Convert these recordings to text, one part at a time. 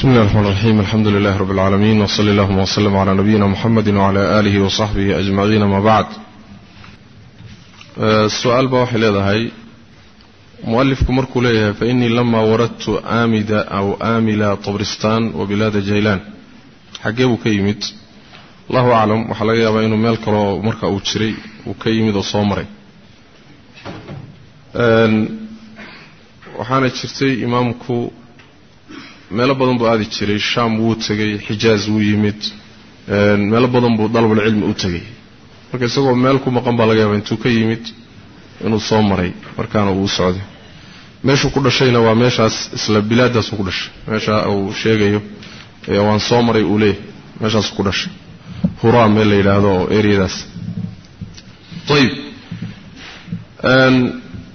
بسم الله الرحمن الرحيم الحمد لله رب العالمين وصلى اللهم وسلم على نبينا محمد وعلى آله وصحبه أجمعين ما بعد السؤال بوحي لهذا مؤلفكم مركو ليه فإني لما وردت آمد أو آمل طبرستان وبلاد جيلان حقيبه كيمد الله أعلم وحلقة يابا إنه ميل كلو مركا أو تشري وكيمد وصومري waxaana jirtay imaamku meelo badan buu aadi jiray shaam wuu tegey xijaaz wuu yimid meelo badan buu dalabulcilmi u tegey. Marka isagoo meel ku maqan baa laga yaaba intuu ka yimid inuu soo maray markaana uu socday. Meeshuu ku dhashayna waa meeshaas isla bilaadaasuu ku dhashay. Meesha uu sheegayo waan soo maray uu leeyahy meeshaasuu ku dhashay. Huraa meel la yidhaahdo oo eryadaas ayib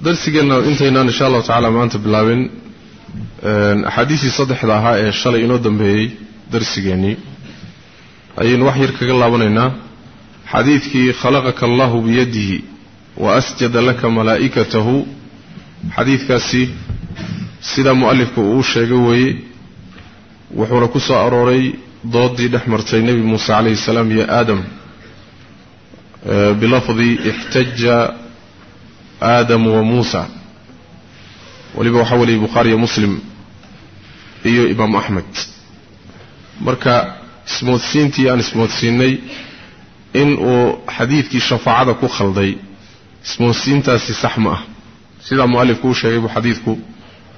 darsigeenna intaynaan insha allahu tacaala maanta bilaabin axaadiistii saddexda ahaa ee shalay inoo dambeeyey darsigeennii ayaynu wax yar kaga laabanaynaa. Xadiidkii khalaqaka allahu biyadihi wa asjada laka malaa'ikatahu. Xadiidkaasi sidaa mu'alifka uu u sheegay weeye wuxuuna ku soo arooray doodii dhex martay nebi muuse calayhi salaam iyo aadam. Bilafdi ixtaja aadamu wa muusa waliba waxaa weliyay bukhaari iyo muslim iyo imaamu axmed marka ismoodsiintii aan ismoodsiinay in uu xadiidkii shafaacada ku khalday ismoodsiintaasi sax ma ah. Sidaa mu'alifku u sheegay buu xadiidku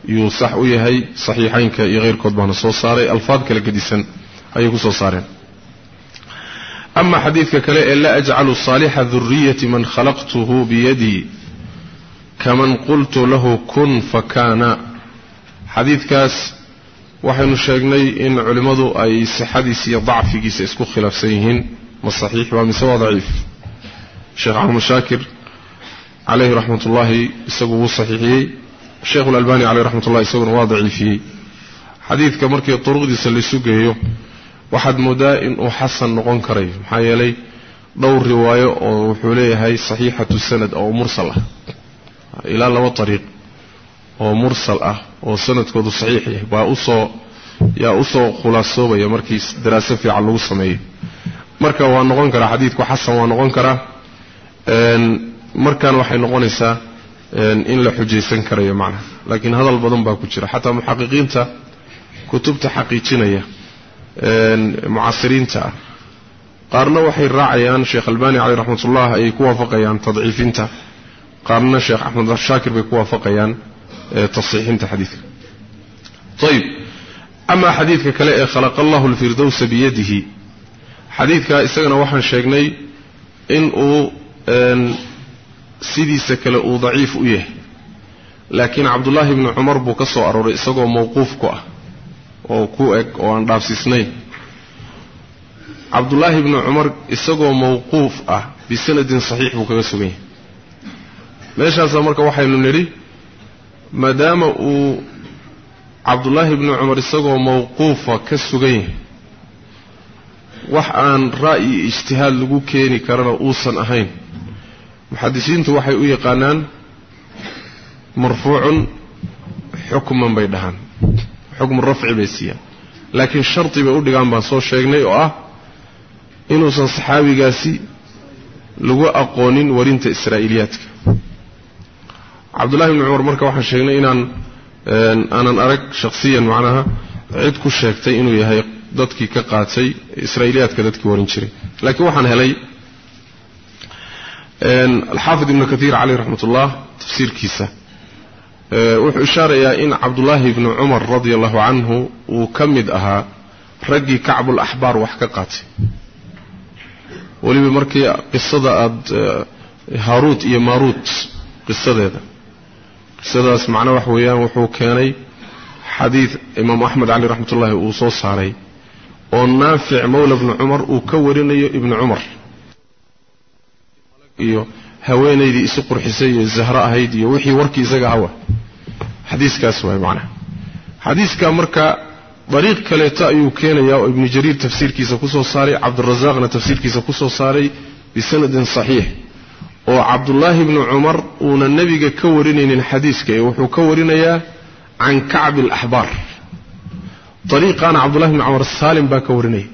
yuu sax u yahay saxiixaynka iyo keyrkood baana soo saaray alfaad kala gedisan ayay ku soo saareen. Ama xadiidka kale ee la ajcalu saalixa duriyati man khalaqtuhu biyadii كمن قلت له كن فكان. حديث كاس وحين شاقني إن علمته أي حديثي ضعفي كيس إسكو خلاف سيهن مصحيح ومسوى ضعيف. الشيخ عمر شاكر عليه رحمة الله إسكو صحيحي. الشيخ الألباني عليه رحمة الله إسكو واضعي فيه حديث كمركي الطرق دي سلسوك هيو واحد مدائن وحسن نقون كريف محايا لي دور رواية وحوليه هاي صحيحة السند أو مرسلة. Ilaa laba ariiq oo mursal ah oo sanadkoodu saxiix yahay. Baa u soo yaa u soo khulaasoobaya markii daraaso fiican lagu sameeyo marka waa noqon karaa xadiidku xasan waa noqon karaa markan waxay noqonaysaa in la xujaysan karayo macnaha laakiin hadal badan baa ku jira. Xataa muxaqiqiinta kutubta xaqiijinaya mucasiriinta ah. Qaarna waxay raacayaan sheekh albani caleyh raxmatullah ayay ku waafaqayaan tadciifinta qaarna sheekh axmed shaakir bay ku waafaqayaan tasxiixinta xadiidka. Ayib amaa xadiidka kale ee khalaqa allahu alfirdowsa biyadihi. Xadiidka isagana waxaan sheegnay in uu sidiisa kale uu daciif u yahay. Laakiin cabdullaahi bni cumar buu ka soo arooray isagoo mawquuf ku ah oo ku eg oo aan dhaafsiisnayn cabdullaahi bni cumar isagoo mawquuf ah bisanadin saxiix buu kaga sugan yahay meeshaasa marka waxaynu nidhi maadaama uu cabdullaahi bni cumar isagoo mawquufa ka sugan yahay wax aan ra'yi ijtihaad lagu keeni karana uusan ahayn. Muxadisiintu waxay u yaqaanaan marfuucun xukman bay dhahaan xukmu rafci bay siiyaan. Laakiin shardi bay u dhigaan baan soo sheegnay oo ah inuusan saxaabigaasi lagu aqoonin warinta israa'iiliyaadka cabdullahi bni cumar marka waxaan sheegnay inaan aanan arag shakhsiyan macnaha cid ku sheegtay inuu yahay dadkii ka qaatay israa'iiliyaadka dadkii warin jiray. Laakiin waxaan helay alxaafid ibnu kathiir caleyh raxmat ullah tafsiirkiisa. Wuxuu ishaarayaa in cabdullaahi bni cumar radia allahu canhu uu ka mid ahaa raggii kacbul axbaar wax ka qaatay. Weliba markii qisada aada haaruut iyo maaruut qisadeeda keenay xadiid imaamu axmed cali raxmat ullahi uu soo saaray oo naafic mawla bni cumar uu ka warinayo ibni cumar iyo haweenaydii isu qurxisay iyo zahro ahayd iyo wixii warkii isaga hawa xadiiskaas waay macnaha xadiiska marka dariiq kaleeto ayuu keenayaa oo ibnu jariir tafsiirkiisa kusoo saaray cabdirasaaqna tafsiirkiisa kusoo saaray bisanadin saxiix oo cabdullaahi bni cumar uuna nebiga ka warinaynin xadiiska ee wuxuu ka warinayaa can kacbi alaxbaar dariiqaana cabdullahi bni cumar saalim baa ka warinaya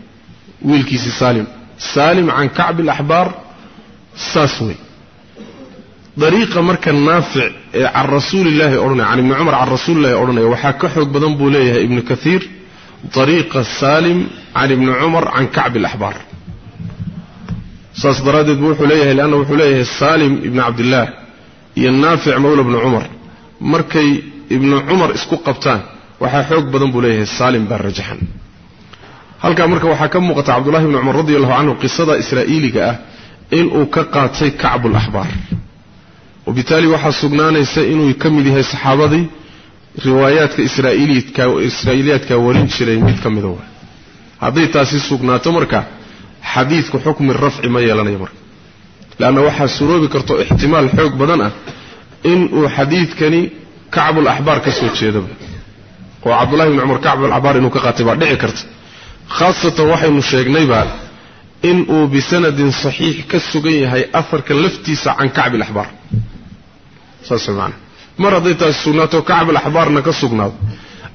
wiilkiisii saalim. Saalim can kacbi alaxbaar saas wey dariiqa marka naafic ee can rasuulillaahi odhanaya can ibni cumar can rasuulillahi odhanaya waxaa ka xoog badan buu leeyahay ibnu kaiir dariiqa saalim can ibni cumar can kacbi alaxbaar saas daraaddeed buu wuxuu leeyahay leanna wuxuu leeyahay saalim ibni cabdillaah iyo naafic mawla bni cumar. Markay ibnu cumar isku qabtaan waxaa xoog badan buu leeyahay saalim baa rajaxan. Halkaa marka waxaa ka muuqata cabdullahi bni cumar radi allahu canhu qisada israa'iiliga ah inuu ka qaatay kacbulaxbaar wabitaali waxaa sugnaanaysa inuu ka mid yahay saxaabadii riwaayaadka israa'iiliyaadka warin jiray mid ka mida hadday taasi sugnaato marka xadiidku xukmi rafci ma yeelanayo marka. Leanna waxaa suroobi karto ixtimaal xoog badan ah inuu xadiidkani kacbul axbaar ka soo jeedaba oo cabdullahi bni cumar kacbulaxbaar inuu ka qaatay baa dhici karta. Khaasatan waxaynu sheegnayba inuu bisanadin saxiix ka sugan yahay afarka laftiisa can kacbi alaxbaar saas maana mar hadday taasi sugnaato kacbul ka sugnaado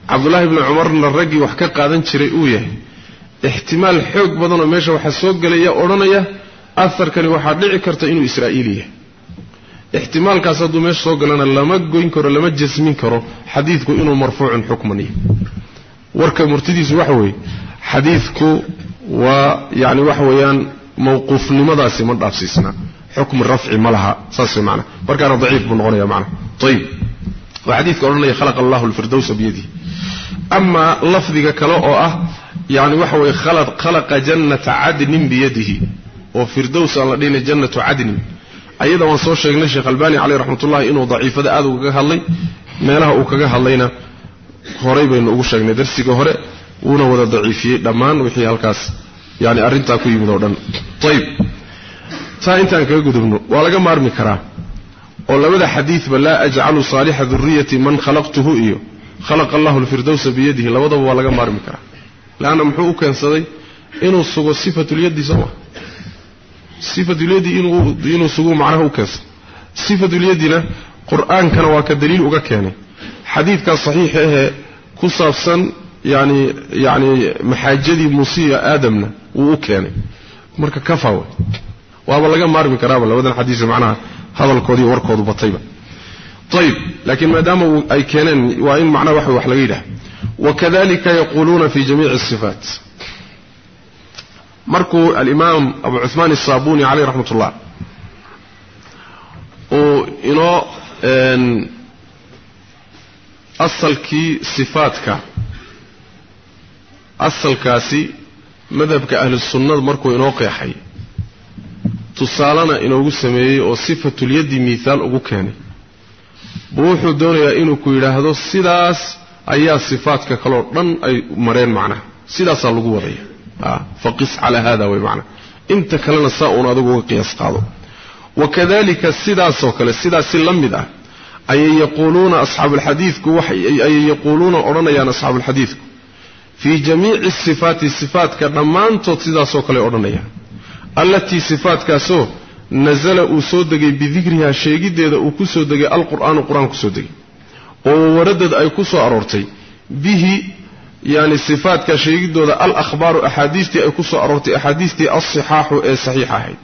cabdullaahi bni cumarna raggii wax ka qaadan jiray uu yahay ixtimaal xoog badanoo meesha waxaa soo gelaya odhanaya aharkani waxaa dhici karta inuu israa'iili yahay. Ixtimaalkaas hadduu meesha soo galana lama goyn karo lama jasmin karo xadiidku inuu marfuucun xukman yahay warka murtidiisu waxa weeye xadiidku waa yani waxa weeyaan mawquufnimadaasi ma dhaafsiisna. Xukmi rafci ma laha saas way markaana daciif buu noqonaya macnaha ayib waa xadiidka odhanaya khalaqa allahu alfirdowsa biyadihi. Amaa lafdiga kale oo ah yani waxa weeye khalaqa jannata cadnin biyadihi. Oo firdows aan la dhihina jannatu cadnin. Ayada waan soo sheegnay sheekh albani caleyh raxmatullahi inuu daciifada aad ugaga hadlay meelaha uu kaga hadlayna horay baynu ugu sheegnay. Darsiga hore wuuna wada daciifiyey dhammaan wixii halkaas. Yani arrintaa ku yimid oo dhan. Ayib taa intaan kaga gudubno waa laga maarmi karaa oo labada xadiidba laa ajcalu saalixa duriyati man khalaqtuhu iyo khalaqa allahu alfirdowsa biyadihi labadaba waa laga maarmi karaa muxuu u keensaday inuu sugo sifatulyaddi soo maa sifatulyaddi inuu sugu macnaha u keensaday sifatulyadina qur-aankana waa ka daliil uga keenay xadiidkaas saxiixa ahee ku saabsan yani yani maxaajadii muusiya aadamna wuu u keenay marka kafa wey waaba laga maarmi karaaba labadan xadiis macnaha hadalkoodii warkoodu batayba ayib laakiin maadaama ay keeneen waa in macnaha waxa wax laga yidhaha wakadalika yaquuluuna fi jamiici asifaat markuu alimaam abu cuhmaan asaabuni caleyh raxmat ullah uu inoo asalkii sifaadka asalkaasi madhabka ahlusunnada markuu inoo qeexay tusaalena inoogu sameeyey oo sifatulyaddi miihaal ugu keenay buu wuxuu doonayaa inuu ku yidhaahdo sidaas ayaa sifaadka kaleo dhan ay mareen macnaha. Sidaasaa lagu wadaya faqis calaa hada way macnaha. Inta kalena saa uun adigu uga qiyaas qaado. Wakadalika sidaasoo kale sidaasi la mid ah ayay yaquuluuna asxaabuulxadiidku ayay yaquuluuna odhanayaan asxaabuulxadiidku fii jamiici sifaati sifaatka dhammaantood sidaasoo kale odhanayaan. Allatii sifaatkaasoo nasala uu soo degay bidikrihaa sheegiddeeda uu ku soo degay alqur'aanu qur'aan ku soo degay. Oo waradad ay ku soo aroortay. Bihi yani sifaatkaa sheegiddooda al akhbaaru axaadiistii ay ku soo aroortay axaadiistii alsixaaxu ee saxiix ahayd.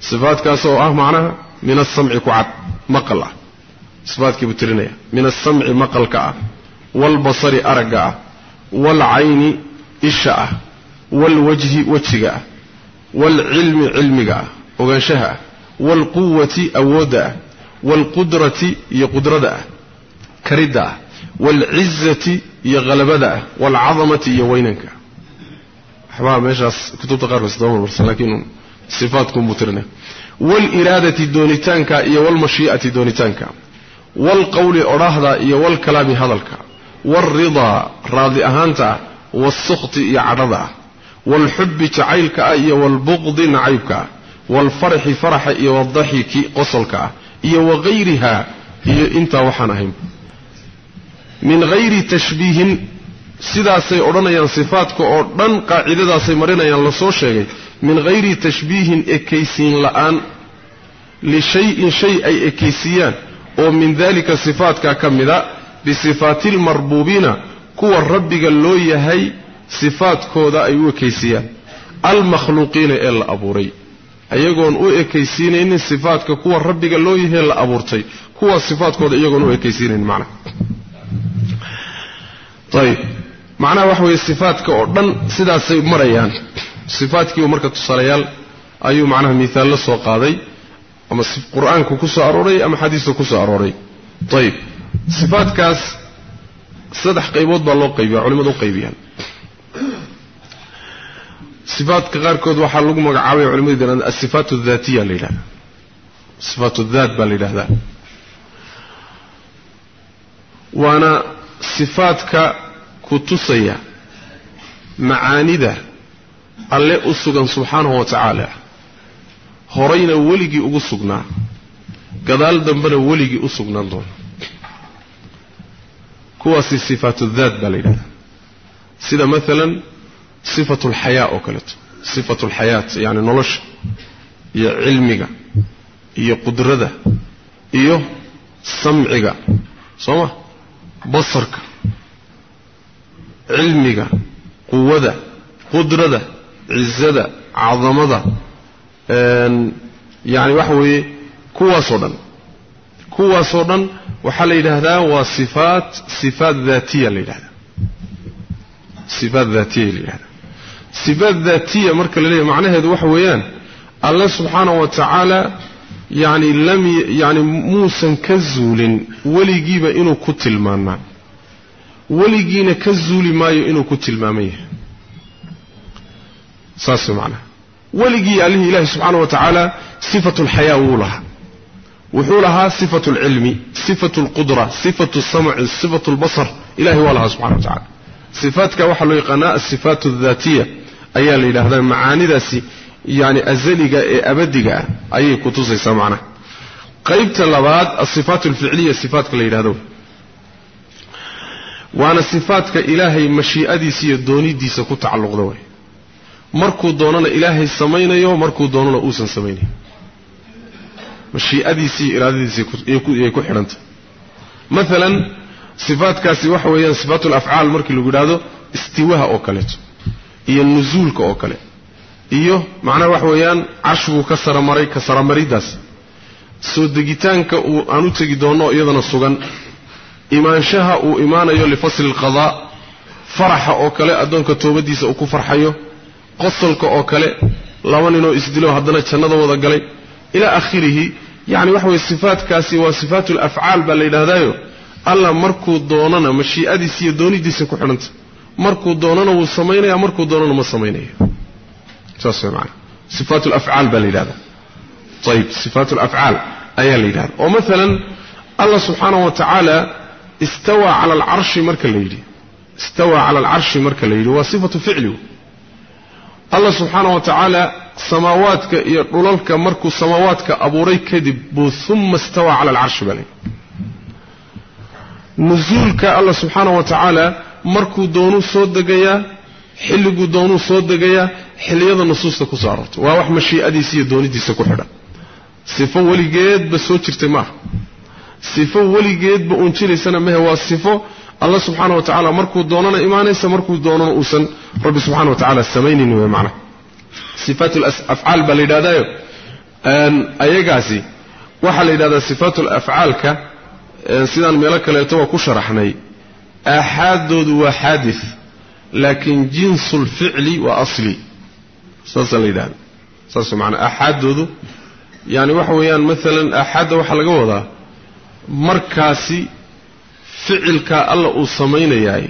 Sifaatkaas oo ah macnaha min asamci ku cad maqal ah. Sifaadkii buu tirinaya min asamci maqalka ah. Waalbasari aragga ah. Waalcayni isha ah. Waalwajhi wejiga ah. Waalcilmi cilmiga ah وغنشها والقوة أودا والقدرة يقدردا كردا والعزة يغلبدا والعظمة يوينك. حباب مجلس كتب تقارب استدامر برسل لكن صفاتكم مترنة. والإرادة دونتانك والمشيئة دونتانك والقول أراهدا أرهد والكلام هذلك. والرضا راضي أهانتا والسخط يعرضا. والحب تعيلك والبغض نعيبك. Waalfarxi faraxa iyo waaldaxiki qosolka ah iyo wagayriha iyo intaa waxaan ahayn min hayri tashbiihin sidaasay odhanayaan sifaadka oo dhan qaacidadaasay marinayaan la soo sheegay min hayri tashbiihin ekaysiin la'aan lishayin shay ay ekaysiiyaan oo min dalika sifaadka ka mida bisifaatilmarbuubiina kuwa rabbiga loo yahay sifaadkooda ay u ekaysiiyaan almakhluuqiina ee la abuuray iyagoon u ekaysiinaynin sifaadka kuwa rabbiga loo yahay la abuurtay. Kuwa sifaadkooda iyagoon u ekaysiinaynin macnaha ayib macnaha waxa weeye sifaadka oo dhan sidaasay marayaan. Sifaadkiiba marka tusaalayaal ayuu macnaha miaallo soo qaaday ama qur'aanku ku soo arooray ama xadiista ku soo arooray. Ayib sifaadkaas saddex qaybood baa loo qaybiya culimadu u qaybiyaan sifaadka qaarkood waxaa lagu magacaabaya culimadu yidhahdaan asifaat adatiya la yidhahda sifaat daat baa la yidhahdaa waana sifaadka ku tusaya macaanida alle u sugan subxaanahu wa tacaala horayna weligii ugu sugnaa gadaal dambena weligii u sugnaan doona kuwaasi sifaatu daat baa la yidhahdaa sida maalan sifatu alxayaa oo kaleeto sifatu alxayaat yacni nolosha iyo cilmiga iyo qudrada iyo samciga soo ma basarka cilmiga quwada qudrada cizada cadamada yacni waxa weeye kuwaasoo dhan kuwaasoo dhan waxaa la yidhaahdaa waa سبب ذاتية مركز اللي معناه ذو حويان الله سبحانه وتعالى يعني لم يعني موسى كزول ولي جيبه إنه كتل ما معه ولي جينا كذول ما إنه كتل ما ميه. صاص معنا. ولي جي عليه الله سبحانه وتعالى صفة الحياة ولها وحولها صفة العلم صفة القدرة صفة السمع صفة البصر. إلهي والله سبحانه وتعالى. صفاتك وحلو يقناء الصفات الذاتية. Ayaa la yidhahdaa macaanidaasi yani azaliga ee abadiga ah ayay ku tusaysaa macnaha. Qaybta labaad asifaat alficliya sifaatka la yidhahdo waana sifaadka ilaahay mashii'adiisa iyo doonidiisa ku tacalluqda way. Markuu doonana ilaahay samaynayo markuu doonana uusan samaynayo mashii'adiisii iyo iraadadiisiyay ku xidhantah maalan sifaadkaasi waxa weeyaan sifaat alafcaal markii lagu yidhaahdo istiwaha oo kaleeto iyo nusuulka oo kale. Iyo macnaha waxa weeyaan carshiguu ka saramaray ka saramariddaas. Soo degitaanka uu aan u tegi doonno iyadana sugan. Imaanshaha uu imaanayo lifasli alqadaa faraxa oo kale addoonka toobadiisa uu ku farxayo qosolka oo kale laba ninoo isdilo haddana jannada wada galay. Ilaa akhirihi yacni waxa weye sifaadkaasi waa sifaatu alafcaal baa la yidhahdaayo alla markuu doonana mashii'adiisa iyo doonidiisa ku xidhanta markuu doonana wuu samaynaya markuu doonana ma samaynayo. Saas way maana sifaat alafcaal baa la yidhahdaa. Ayib sifaat alafcaal ayaa la yidhahda oo maalan allah subxaanahu wa tacaala istawaa cala alcarshi marka la yidhi. Istawaa cala alcarshi marka la yidhi. Waa sifatu ficligu. Allah subxaana wa tacaala samaawaadka iyo dhulalka markuu samaawaadka abuuray kadib tacaala markuu doonuu soo degayaa xilliguu doonuu soo degayaa xilliyada nusuusta ku soo aroortay waa wax mashii'adiisa iyo doonidiisa ku xidhan sifo weligeedba soo jirtay maaha sifo weligeedba uun jiraysana mehe waa sifo allah subxaana wa tacaala markuu doonana imaanaysa markuu doonana uusan rabbi subxana wa tacala samaynayni wey macnaha sifaat alafcaal baa la yidhahdaayo. Ayagaasi waxaa la yidhahdaa sifaat alafcaalka sidaan meelo kaleeto waa ku sharaxnay aaxaaddoodu waa xaadis laakiin jinsu lficli waa asli saasaa la yidhahda saas maanaa aaxaaddoodu yani waxa weeyaan maalan aaxaadda waxaa laga wadaa markaasi ficilkaa alla uu samaynayaay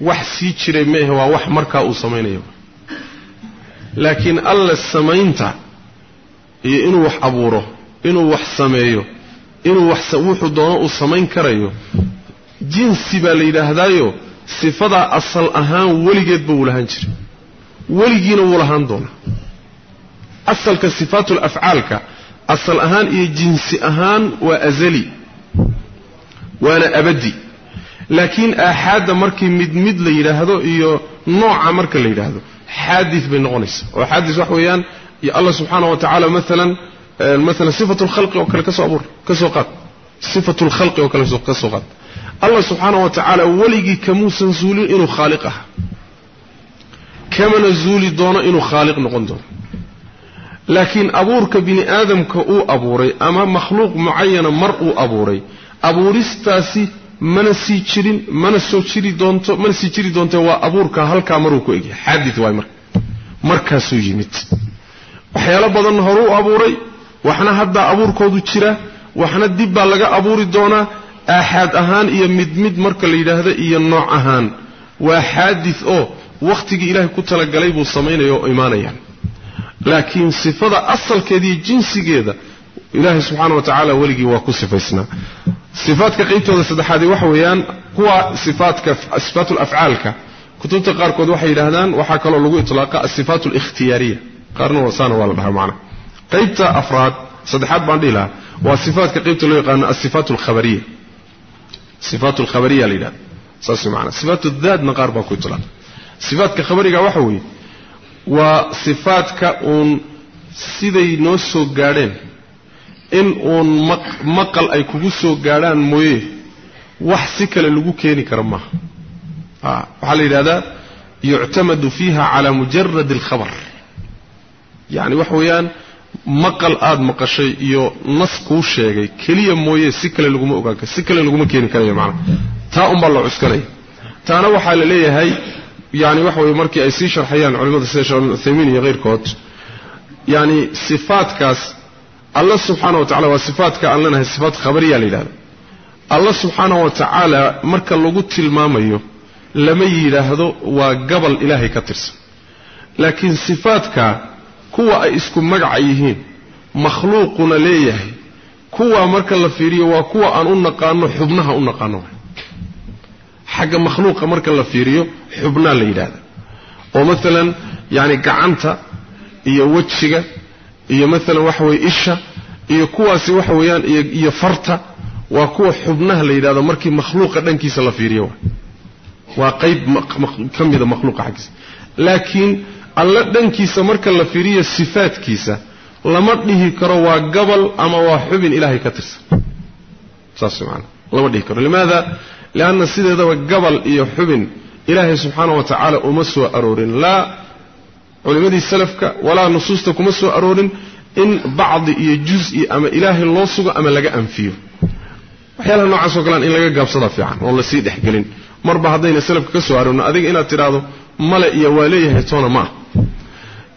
wax sii jiray maehe waa wax markaa uu samaynayo laakiin alla samaynta iyo inuu wax abuuro inuu wax sameeyo inuu wuxuu doono uu samayn karayo jinsi baa la yidhaahdaayo sifadaa asal ahaan weligeedba wuu lahaan jiray. Weligiina wuu lahaan doonaa. Asalka sifaatul afcaalka asal ahaan iyo jinsi ahaan waa azali waana abadi. Laakiin aaxaadda markii mid mid la yidhaahdo iyo nooca marka la yidhaahdo xaadis bay noqonaysaa oo xaadis wax weeyaan allah subxaana wa tacaala maalan maalan sifatu lkhalqi oo kale ka soo abuur ka soo qaad. Sifatu lkhalqi oo kale ka soo qaad allah subxaana wa tacaala weligii kamuusan zuulin inuu khaaliq aha kamana zuuli doono inuu khaaliq noqon doono. Laakiin abuurka bini aadamka uu abuuray ama makhluuq mucayana mar uu abuuray abuuristaasi mana sii jirin mana soo jiri doonto mana sii jiri doonte waa abuurka halkaa maruu ku egyahay. Xaadid waay marka. Markaasuu yimid. Waxyaalo badan horuu abuuray waxna haddaa abuurkoodu jira waxna dib baa laga abuuri doonaa aaxaad ahaan iyo mid mid marka la yidhaahdo iyo nooc ahaan. Waa xaadid oo wakhtigii ilaahay ku talagalay buu samaynaya oo imaanaya. Laakiin sifada asalkeeda iyo jinsigeeda ilaahay subxaana wa tacaala weligii waa ku sifaysnaa. Sifaadka qaybtooda saddexaadee waxa weeyaan kuwa sifaatka sifaat lafcaalka kutubta qaarkood waxay yidhaahdaan waxaa kaloo lagu itlaaqa asifaat alikhtiyaariya qaarna wasaana waa la dhahaa macna. Qaybta afraad saddexaad baan dhihi lahaa waa sifaatka qaybta loo yaqaano asifaat sifaat alkhabariya la yidhahda saas maana sifaat daadna qaar baa ku itlaaqa sifaatka khabariga waxa weeye waa sifaadka uun siday noo soo gaadheen. In uun maqal ay kugu soo gaadhaan mooye wax si kale lagu keeni karo maaha. Waxaa la yidhahdaa yuctamadu fiiha calaa mujarad alkhabar. Yacni waxa weeyaan maqal aada maqashay iyo nas kuu sheegay keliya mooye si kale laguma ogaan karo si kale laguma keeni karayo macnaha taa unbaa la cuskanaya taana waxaa la leeyahay yani waxa weye markii ay sii sharxayaan culimada sida sheekh uthaymiin iyo keyrkood yani sifaadkaas alla subxaana wa tacala waa sifaatka aan leenahay sifaat khabariya la yidhahda. Alla subxaana wa tacaala marka lagu tilmaamayo lama yidhaahdo waa gabal ilaahay ka tirsan. Laakiin sifaadka kuwa ay isku magaca yihiin makhluuquna leeyahay. Kuwa marka la fiiriyo waa kuwa aan u naqaano xubnaha u naqaano. Xagga makhluuqa marka la fiiriyo xubnaa la yidhaahda oo maalan yani gacanta iyo wejiga iyo maalan waxa weye isha iyo kuwaasi waxa weeyaan iyo farta waa kuwa xubnaha la yidhahdo markii makhluuqa dhankiisa la fiiriyo. Waa qayb ka mida makhluuqa xaggiisa. Laakiin alla dhankiisa marka la fiiriyo sifaadkiisa lama dhihi karo waa gabal ama waa xubin ilaahay ka tirsan. Saas maana lama dhihi karo. Limaada? Lianna sideedaba gabal iyo xubin ilaahay subxaana wa tacaala uma soo aroorin. Laa culimmadii salafka walaa nusuusta kuma soo aroorin in bacdi iyo juz-i ama ilaahay loo sugo ama laga anfiyo. Waxyaalaha noocaasoo kalean in laga gaabsadaa fiican oon la sii dhexgelin. Marba haddayna salafka ka soo aroorin adiga inaad tidhaahdo male iyo waa leeyahay toona ma ah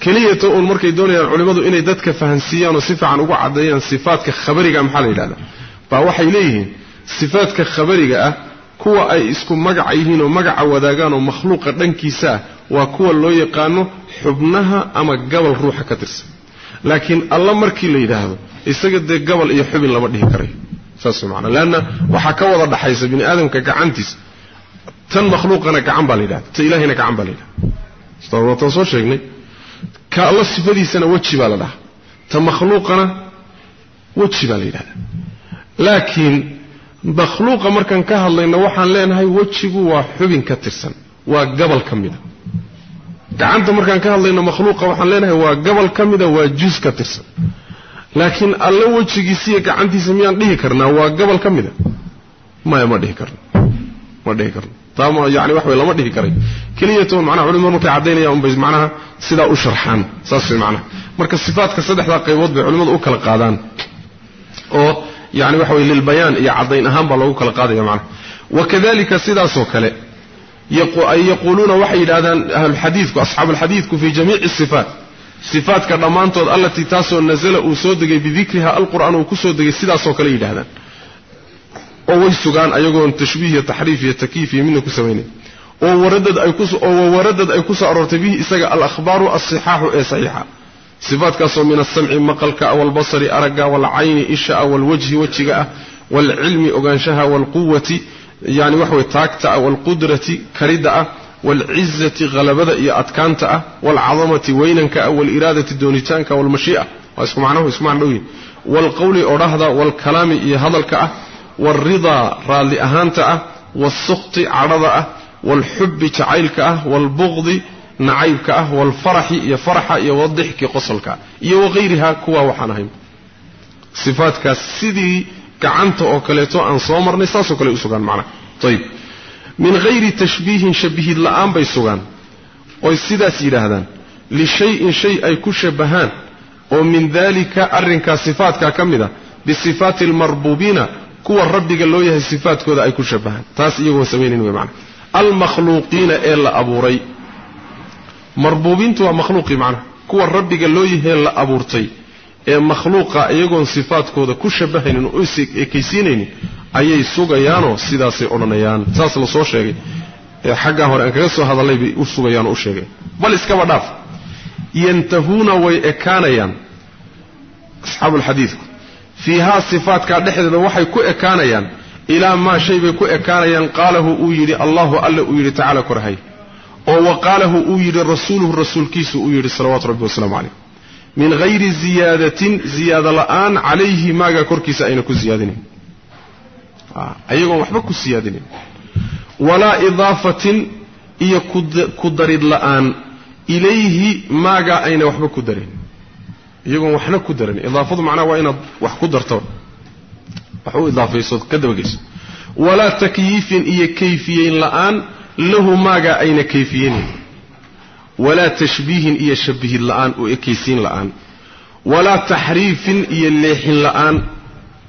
keliyata uun markay doonayaan culimmadu inay dadka fahansiiyaan oo si fiican ugu caddeeyaan sifaadka khabariga maxaa la yidhahda baa waxay leeyihiin sifaadka khabariga ah kuwa ay isku magaca yihiin oo magaca wadaagaan oo makhluuqa dhankiisa ah waa kuwa loo yaqaano xubnaha ama gabal ruuxa ka tirsan. Laakiin alla markii la yidhaahdo isaga dee gabal iyo xubin lama dhihi karayo saas maanaa leanna waxaa ka wada dhaxaysa bini aadamka gacantiisa. Tan makhluuqana gacan baa la yidhahda ta ilahayna gacan baa la yidhahda waatan soo sheegnay ka alla sifadiisana weji baa la dhahaa ta makhluuqana weji baa la yidhahda laakiin makhluuqa markaan ka hadlayno waxaan leenahay wejigu waa xubin ka tirsan waa gabal ka mida. Gacanta markaan ka hadlayno makhluuqa waxaan leenahay waa gabal ka mida waa juz ka tirsan. Laakiin alla wejigiisiiyo gacantiisa miyaan dhihi karnaa waa gabal ka mida. Maya ma dhihi karno. Ma dhihi karno yani wax wey lama dhihi karay keliyata macnaha culimadu markay caddaynayaan unbay macnaha sidaa u sharxaan. Saas way macnaha. Marka sifaadka saddexdaa qaybood bay culimmadu u kala qaadaan. Oo yani waxa weye lilbayaan iyo caddayn ahaan baa loogu kala qaadaya macnaha. Wakadalika sidaasoo kale yaquuluuna waxay yidhahdaan ahlulxadiidku asxaabuulxadiidku fii jamiici sifaat. Sifaatka dhammaantood allatii taasoo nazala uu soo degay bidikriha alqur'aan uu ku soo degay sidaasoo kale yidhahdaan oo way sugaan ayagoon tashbiih iyo taxriif iyo takiif iyo midna ku samaynayn oo waradad ay ku soo aroortay bihi isaga alahbaaru alsixaaxu ee saxiixa. Sifaatkaasoo min alsamci maqalka waalbasari aragga waalcayni isha ah waalwajhi wejiga ah waalcilmi ogaanshaha waalquwati yani waxa way taagta ah waalqudrati karidda ah waalcizati halabada iyo adkaanta ah waalcadamati weynanka ah waaliraadati doonitaanka waalmashii'a waa isku macnahu isku macna dhow yihiin odhahda waalkalaami iyo hadalka ah waalridaa raalli ahaanta ah waalsukti cadhada ah waalxubbi jacaylka ah waalbuqdi nacaybka ah waalfaraxi iyo faraxa iyo wadixki qosolka iyo waqayriha kuwa waxaan ahayn sifaadkaas sidii gacanta oo kaleeto aan soo marnay saasoo kale u sugaan macnaha ayib min hayri tashbiihin shabihid la'aan bay sugaan oy sidaas yidhaahdaan lishayin shay ay ku shabahaan oo min daalika arrinkaa sifaatkaa ka mid a bisifaati almarbuubiina kuwa rabbiga loo yahay sifaatkooda ay ku shabahaan taas iyagoon samaynayn wey macana almakhluuqiina ee la abuuray. Marbuubiintu waa makhluuqii macnaha kuwa rabbiga loo yahay la abuurtay ee makhluuqa iyagoon sifaadkooda ku shabahaynin oo ekaysiinaynin ayay sugayaanoo sidaasay odhanayaan. Saas la soo sheegay. Ee xaggaa hore aan kaga soo hadallay bay u sugayaan oo u sheegeen. Bal iskaba dhaaf. Yantahuuna way ekaanayaan. Asxaabuulxadiidku fiihaa sifaatkaa dhexdeeda waxay ku ekaanayaan ilaa maa shay bay ku ekaanayaan qaalahu uu yidhi allahu alle uu yidhi tacala korhay. Oo wa qaalahu uu yidhi rasuuluhu rasuulkiisu uu yidhi salawaatu rabbi wasalaamu calayh. Min hayri ziyaadatin ziyaado la'aan calayhi maagaa korkiisa ayna ku ziyaadinayn ayagoon waxba ku siyaadinayn walaa idaafatin iyo ku darid la'aan ilayhi maagaa ayna waxba ku darin iyagoon waxna ku darin. Idaafadu macnaha waa inaad wax ku darto. Wax u idaafaysood ka dabageyso walaa takyiifin iyo kayfiyeyn la'aan lahu maagaa ayna kayfiyeynayn walaa tashbiihin iyo shabihid la'aan oo ekaysiin la'aan. Walaa taxriifin iyo leexin la'aan.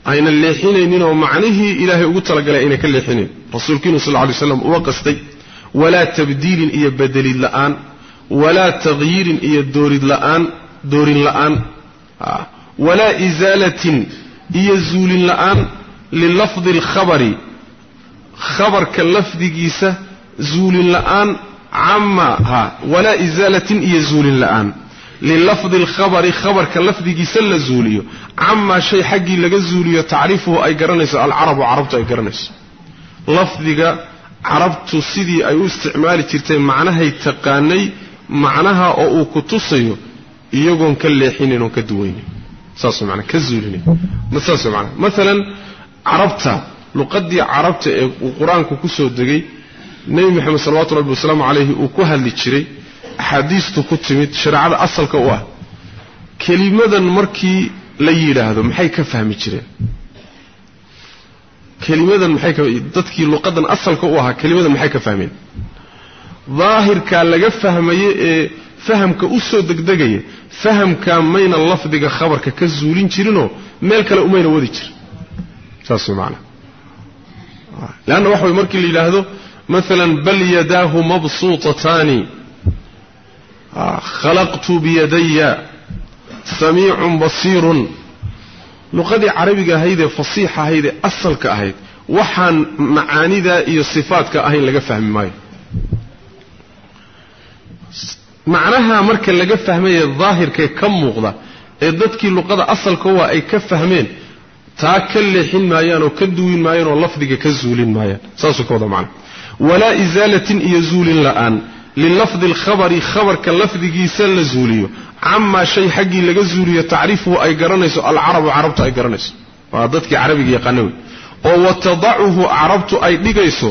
Ayna leexinayninoo macnihii ilaahay ugu talagalay ayna ka leexinayn rasuulkiinu sal lay slam uga qastay walaa tabdiilin iyo bedelid la'aan. Walaa tagyiirin iyo doorid la'aan doorin la'aan walaa isaalatin iyo zuulin la'aan lilafdi alkhabari khabarka lafdigiisa zuulin la'aan cama ha walaa isaalatin iyo zuulin la'aan lilafdi alkhabari khabarka lafdigiisa la zuuliyo camaa shay xaggii laga zuuliyo tacriifuhu ay garanayso alcarabu carabtu ay garanayso lafdiga carabtu sidii ay u isticmaali jirtay macnahay taqaanay macnaha oo uu ku tusayo iyagoon ka leexinayn oon ka duwaynin. Saas manaa ka zuulinayn saas manaa maalan carabta luqadii carabta ee uu qur'aanku ku soo degay nebi moxamed salawatu rabbi wasalaamu calayhi uu ku hadli jiray axaadiistu ku timid shareecada asalka u ah kelimadan markii la yidhaahdo maxay ka fahmi jireen? Kelimadan maxay ka dadkii luqadan asalka u ahaa kelimadan maxay ka fahmeen? Daahirkaa laga fahmaye ee fahamka u soo degdegaya fahamkaa mayna lafdiga khabarka ka zuulin jirinoo meel kale umayna wadi jirin saas way macanaa leanna waxa way markii la yidhaahdo maalan bal yadaahu mabsuutataani. Khalaqtu biyadaya samiicun basiirun. Luqadii carabiga ahaydee fasiixa ahaydee asalka ahayd waxaan macaanidaa iyo sifaadka ahayn laga fahmi maayo macnaha marka laga fahmaye daahirkee ka muuqda ee dadkii luqada asalka waa ay ka fahmeen taa ka leexin maayaan oo ka duwin maayaan oo lafdiga ka zuulin maayaan. Saasuu ka wada macna walaa isaalatin iyo zuulin la'aan. Lilafdi alkhabari khabarka lafdigiisa la zuuliyo. Camaa shay xaggii laga zuuliyo tacriifuhu ay garanayso alcarabu carabtu ay garanayso. Waa dadkii carabiga yaqaana wey. Oo watadacuhu carabtu ay dhigayso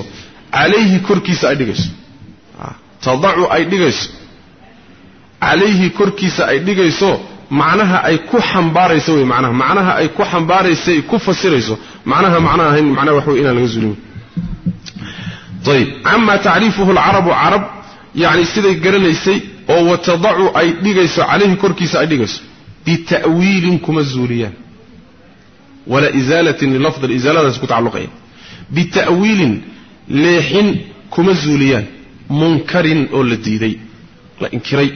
calayhi korkiisa ay dhigayso. Tadacu ay dhigayso macnaha ay ku xambaarayso wey macnaha macnaha ay ku xambaarayso ay ku fasirayso macnaha macnaha ahayn macnaha wax wey inaan laga zuulin ayib camaa tacriifuhu alcarabu carab yacni siday garanaysay oo watadacu ay dhigayso calayhi korkiisa ay dhigayso bita'wiilin kuma zuuliyaan walaa isaalatin lilafd isaaladaas ku tacalluqaya bita'wiilin leexin kuma zuuliyaan munkarin oo la diiday la inkiray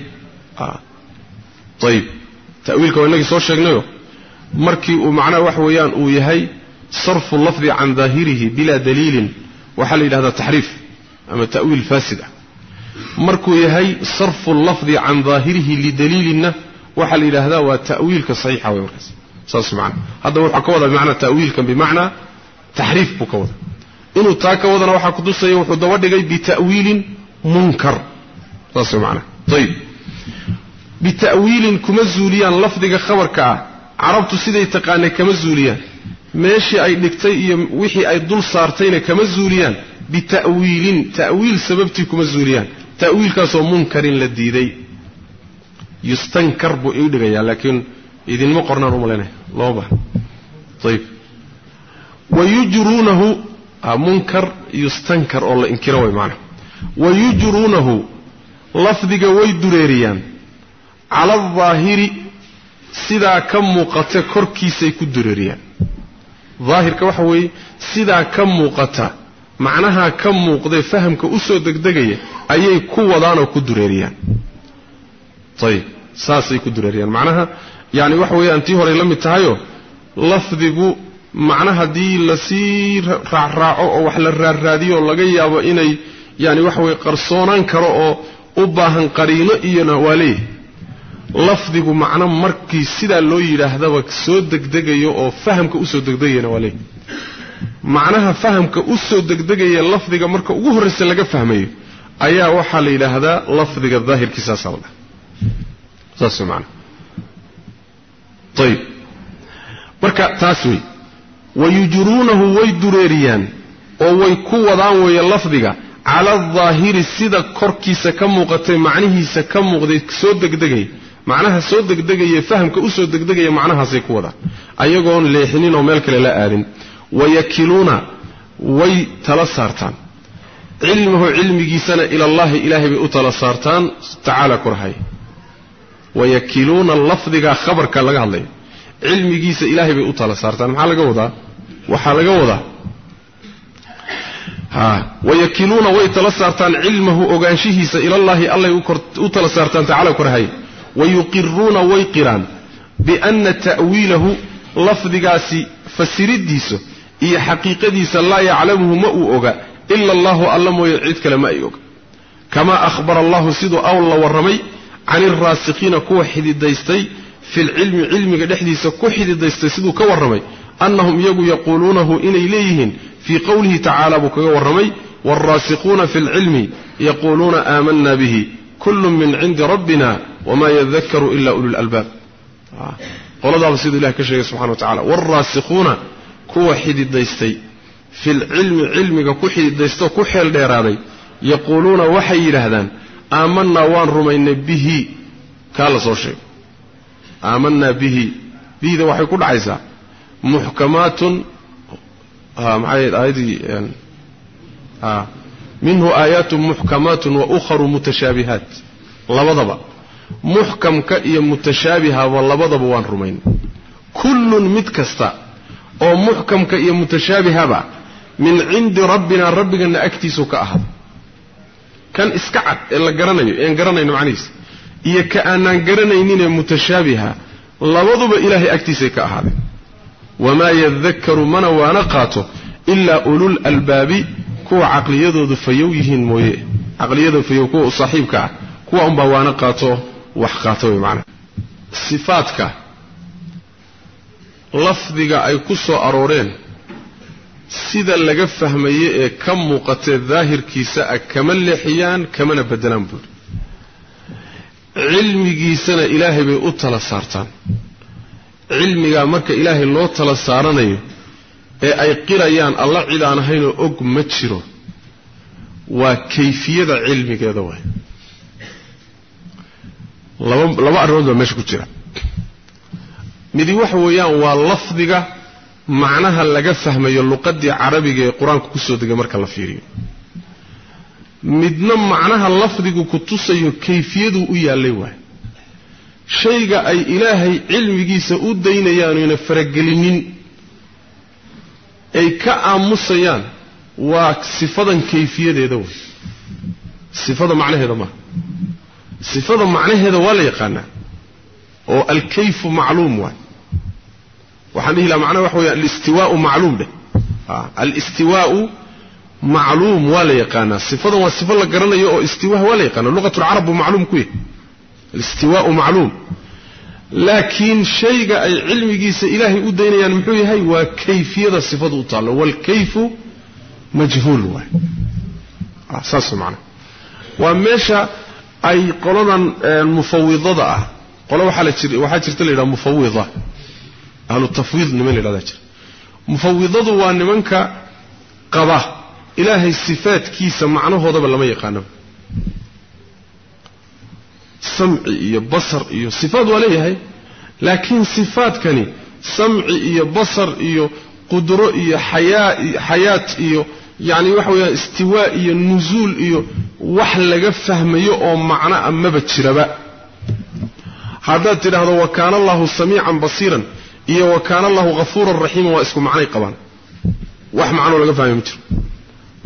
ayib ta'wiilka waa inagii soo sheegnayo markii uu macnaha waxa weeyaan uu yahay sarfu lafdi can daahirihi bilaa daliilin waxaa la yidhahdaa taxriif ama ta'wiil faasid ah. Markuu yahay sarfu lafdi can daahirihi lidaliilinna waxaa la yidhaahdaa waa ta'wiilka saxiixa wey markaas. Saas macana hadda wuxuu ka wadaa bimacnaa ta'wiilkan bimacnaa taxriif buu ka wada inuu taa ka wadana waxaa kutusaya wuxuu daba dhigay bita'wiilin munkar bita'wiilin kuma zuuliyaan lafdiga khabarka ah carabtu siday taqaanay kama zuuliyaan meeshii ay dhigtay iyo wixii ay dul saartayna kama zuuliyaan bita'wiilin ta'wiil sababtii kuma zuuliyaan ta'wiilkaasoo munkarin la diiday yustankar buu ii dhigayaa laakiin idinma qornaan u malaynaya loo baha ayib wa yujruunahu munkar yustankar oo la inkiro way maana wa yujruunahu lafdiga way dureeriyaan. Cala aldaahiri sidaa ka muuqata korkiisay ku dureeriyaan. Daahirka waxa weeye sidaa ka muuqata macnaha ka muuqdee fahamka u soo degdegaya ayay ku wadaanoo ku dureeriyaan. Ayib saasay ku dureeriyaan. Macnaha yani waxa weeyaan tii horey la mid tahayoo lafdigu macna haddii la sii raacraaco oo wax la raarraadiyo oo laga yaabo inay yani waxa weye qarsoonaan karo oo u baahan qariino iyona waa leeyahay. Lafdigu macno markii sidaa loo yidhaahdaba soo degdegayo oo fahamka u soo degdegayana waa leeyahay. Macnaha fahamka u soo degdegaya lafdiga marka ugu horraysa laga fahmayo ayaa waxaa la yidhaahdaa lafdiga daahirkiisaasaa la dhaha saas way maanaa ayib marka taas wey wayujruunahu way dureeriyaan oo way ku wadaan weeye lafdiga cala aldaahiri sida korkiisa ka muuqatay macnihiisa ka muuqday soo degdegaya macnaha soo degdegaya fahamka u soo degdegaya macnahaasay ku wadaan ayagoon leexinin oo meel kale la aadin. Wayakiluuna way tala saartaan. Cilmahu cilmigiisana ilallaahi ilaahay bay u tala saartaan tacaala korhay. Wayakiluuna lafdiga khabarka laga hadlaya cilmigiisa ilaahay bay u tala saartaan. Maxaa laga wadaa? Waxaa laga wadaa wayakiluuna way tala saartaan cilmahu ogaanshihiisa ilallaahi allay u tala saartaan tacala korhay. Wayuqiruuna way qiraan bianna ta'wiilahu lafdigaasi fasiriddiisa iyo xaqiiqadiisa laa yaclamuhu ma uu oga ila allahu alla mooye cid kale ma ay oga. Kamaa ahbara allahu siduu awl la warramay can alraasikhiina kuwa xididaystay filcilmi cilmiga dhexdiisa ku xididaystay siduu ka warramay annahum iyagu yaquuluunahu inay leeyihiin fii qowlihi tacaala buu kaga warramay waalraasikuuna fi lcilmi yaquuluuna aamanna bihi kullun min cindi rabbina wamaa yadakaru ila ululalbaab qoladaaba siduu ilahay ka sheegay subxana wa tacala waalraasikuuna kuwa xididaystay filcilmi cilmiga ku xididaystaoo ku xeel dheeraaday yaquuluuna waxay yidhaahdaan aamanaa waan rumaynay bihi. Kaa la soo sheegay. Aamanaa bihi. Bihida waxay ku dhacaysaa muxkamaatun maxay aayaddii minhu aayaatun muxkamaatun wa ukharu mutashaabihaat labadaba. Muxkamka iyo mutashaabihaba labadaba waan rumaynay kullun mid kasta oo muxkamka iyo mutashaabihaba min cindi rabbina rabbigana agtiisu ka ahaaday kan iska cad ee la garanayo ean garanayno macnihiisa iyo ka aanaan garanayninee mutashaabiha labaduba ilaahay agtiisay ka ahaadeen wamaa yadakaru mana waana qaato ilaa ulul albaabi kuwa caqliyadoodu fayow yihiin mooye. Caqliyadoodu fayow kuwa saaxiibka ah kuwa unbaa waana qaato wax qaato way macnaha. Sifaadka lafdiga ay ku soo arooreen sida laga fahmaye ee ka muuqatee daahirkiisa ah kama leexiyaan kamana beddelaan buuri cilmigiisana ilaahay bay u tala saartaan cilmigaa marka ilaahay loo tala saaranayo ee ay qirayaan alla cid aan ahaynoo og ma jiro waa kayfiyada cilmigeeda waay laba arrimood baa meesha ku jira. Midi waxa weeyaan waa lafdiga macnaha laga fahmayo luqadii carabiga ee qur'aanku ku soo degay marka la fiiriyo. Midna macnaha lafdigu ku tusayo kayfiyaduu u yaallay waay shayga ay ilaahay cilmigiisa u daynayaanuyna faragelinin ay ka aamusayaan waa sifadan kayfiyadeeda way sifada macnaheeda maaha sifada macnaheeda waa la yaqaanaa oo alkayfu macluum waay. Waxaan dhihi laha macnaha waxa weya alistiwaau macluum dheh. Alistiwaau macluum waa la yaqaanaa sifadan waa sifo la garanayo oo istiwaa waa la yaqaana. Luqat lcarab buu macluum ku yahay alistiwaau macluum laakiin shayga ay cilmigiisa ilaahay u daynayaan muxuu yahay waa kayfiyada sifadu u taallo waalkayfu majhuul waay saas macana waa meesha ay qoladan mufawidada ah qolo waxaa jirta la yidhaha mufawida ahlu tafwiid niman la yidhahdaa jira mufawidadu waa nimanka qaba ilaahay sifaadkiisa macnahoodaba lama yaqaanaba samci iyo basar iyo sifaad waa leeyahay laakiin sifaadkani samci iyo basar iyo qudro iyo xayaa xayaat iyo yacni waxa weeyaan istiwaa iyo nusuul iyo wax laga fahmayo oo macno a maba jiraba. Haddaad tidhaahdo wa kaana allahu samiican basiiran iyo wa kaana allahu hafuuran raxiiman waa isku macnay qabaan. Wax macnoo laga fahmay ma jiro.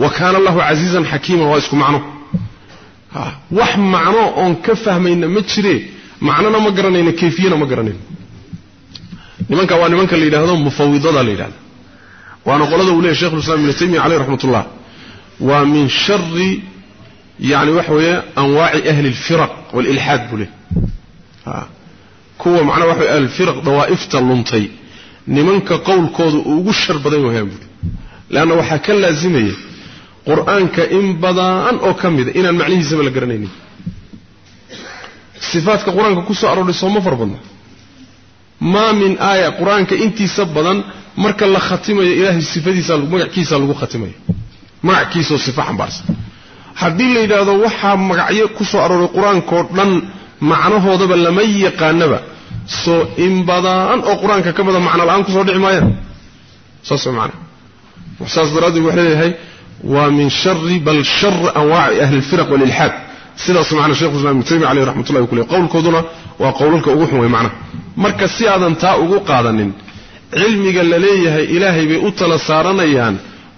Wa kaana allahu casiizan xakiiman waa isku macno وح معناه أن كفه من متشري معناه ما قرنين كيفينا ما قرنين نمنك وان نمنك اللي هذا مفوضة ليه هذا وأنا قلده وليه الشيخ الإسلام بن تيمية عليه رحمة الله. ومن شر يعني وحوية أنواع أهل الفرق والإلحاد بله ها. كوة معنا وحوية أهل الفرق ضوائف تلونطي نمنك قول كوه وقشر بضيه هامل لأنه وحكا لازمية qur'aanka in badan oo ka mida inaan macnihiisaba la garanaynin. Sifaadka qur'aanka ku soo arooray sooma far maa min aaya qur'aanka intiisa badan marka la khatimayo ilaahay sifadiisa magaciisa lagu khatimayo magackiisaoo sifo xambaarsan. Haddii la yidhaahdo waxaa magacyo ku soo arooray qur'aankao dhan macnahoodaba lama yaqaanaba. Soo in badan oo qur'aanka ka badan macno la'aan ku soo dhici maayaan. Saas man saas daraaddeed wuxuu leeyahay waa min shari bal shar anwaaci ahli lfiraq walilxaad sidaas macna shekhu islam ibnu taymiya caleyh raxmatullahi ku ley qowlkooduna waa qowlalka ugu xun wey macnaha marka si aadan taa ugu qaadanin cilmiga la leeyahay ilaahay bay u tala saaranayaan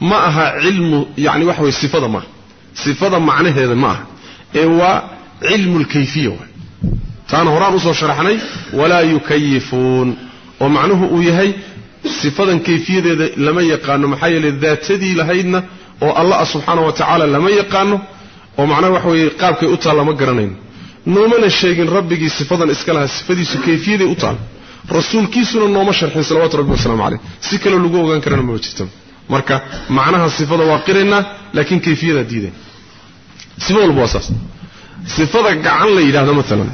ma aha cilmu yani waxa weye sifada maaha sifada macnaheeda ma aha. Ee waa cilmu lkayfiya taana horaan u soo sharaxnay walaa yukayifuun oo macnuhu uu yahay sifadan kayfiyadeeda lama yaqaano maxaa yeele daatadii lahaydna oo allah subxaana wa tacaala lama yaqaano oo macnaha waxa weeye qaabkay u taal lama garanayno noomana sheegin rabbigii sifadan iska lahaa sifadiisu kayfiyaday u taal. Rasuulkiisuna nooma sharxin salawatu rabbi wasalaamu caleyh si kaloo lagu ogaan karana maba jirta marka macnaha sifada waa qiraynaa laakiin kayfiyadaa diidayn sifa walba waa saas. Sifada gacan la yidhahdo maalan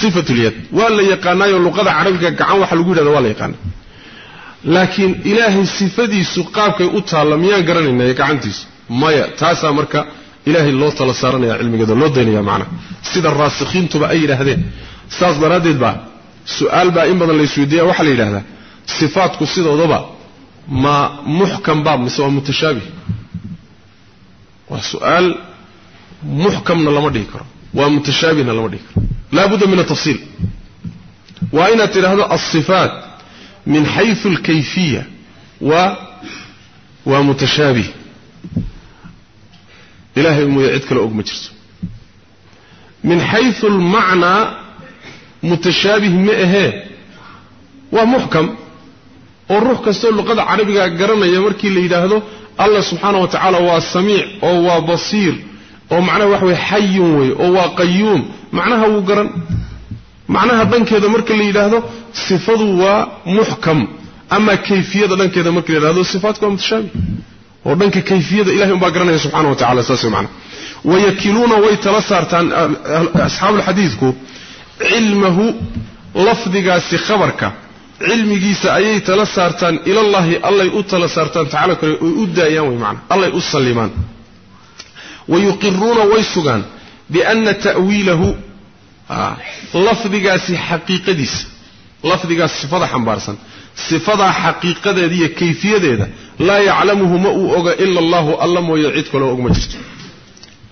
sifatlyad waa la yaqaanaayo luqada carabiga gacan waxa lagu yidhahda waa la yaqaana. Laakiin ilaahay sifadiisu qaabkay u taalla miyaan garanayna gacantiisu مايا. تاسا مركا إلهي الله تعالى يا علمي قدر. الله يا معنى سيد الراسخين تبا أي إله هذين ساز مرادد با. سؤال با. إما ذا اللي سويدية وحل إله ذا صفاتك سيد وضبا. ما محكم با. مسوى متشابه. وسؤال محكم نلما ديكر ومتشابه نلما ديكر لا بد من التفصيل. وأين ترى هذا الصفات؟ من حيث الكيفية. و ومتشابه. Ilahay mooya cid kale og ma jirto. Min xayu almacnaa mutashaabih ma ahee. Waa muxkam oo ruux kastoo luqada carabiga garanaya markii la yidhaahdo allah subxaana wa tacaala waa samiic oo waa basiir oo macnaha waxa weye xayun wey oo waa qayuum macnaha wuu garan. Macnaha dhankeeda marka la yidhaahdo sifadu waa muxkam ama kayfiyada dhankeeda marka la yidhahdo sifaatku waa mutashaabih oo dhanka kayfiyada ilahay umbaa garanaya subxana wa tacala saas wey macnaha wayakiluuna way tala saartaan asxaabuulxadiidku cilmahu lafdigaasi khabarka cilmigiisa ayay tala saartaan ilallahi allay u tala saartaan tacala kale oy u daayaan wey macana allay u sallimaan wayuqiruuna way sugaan bianna ta'wiilahu lafdigaasi xaqiiqadiisa lafdigaas sifada xambaarsan. Sifadaa xaqiiqadeeda iyo kayfiyadeeda. Laa yaclamuhu ma uu oga ila allahu alla mooye cid kaloo og ma jirto.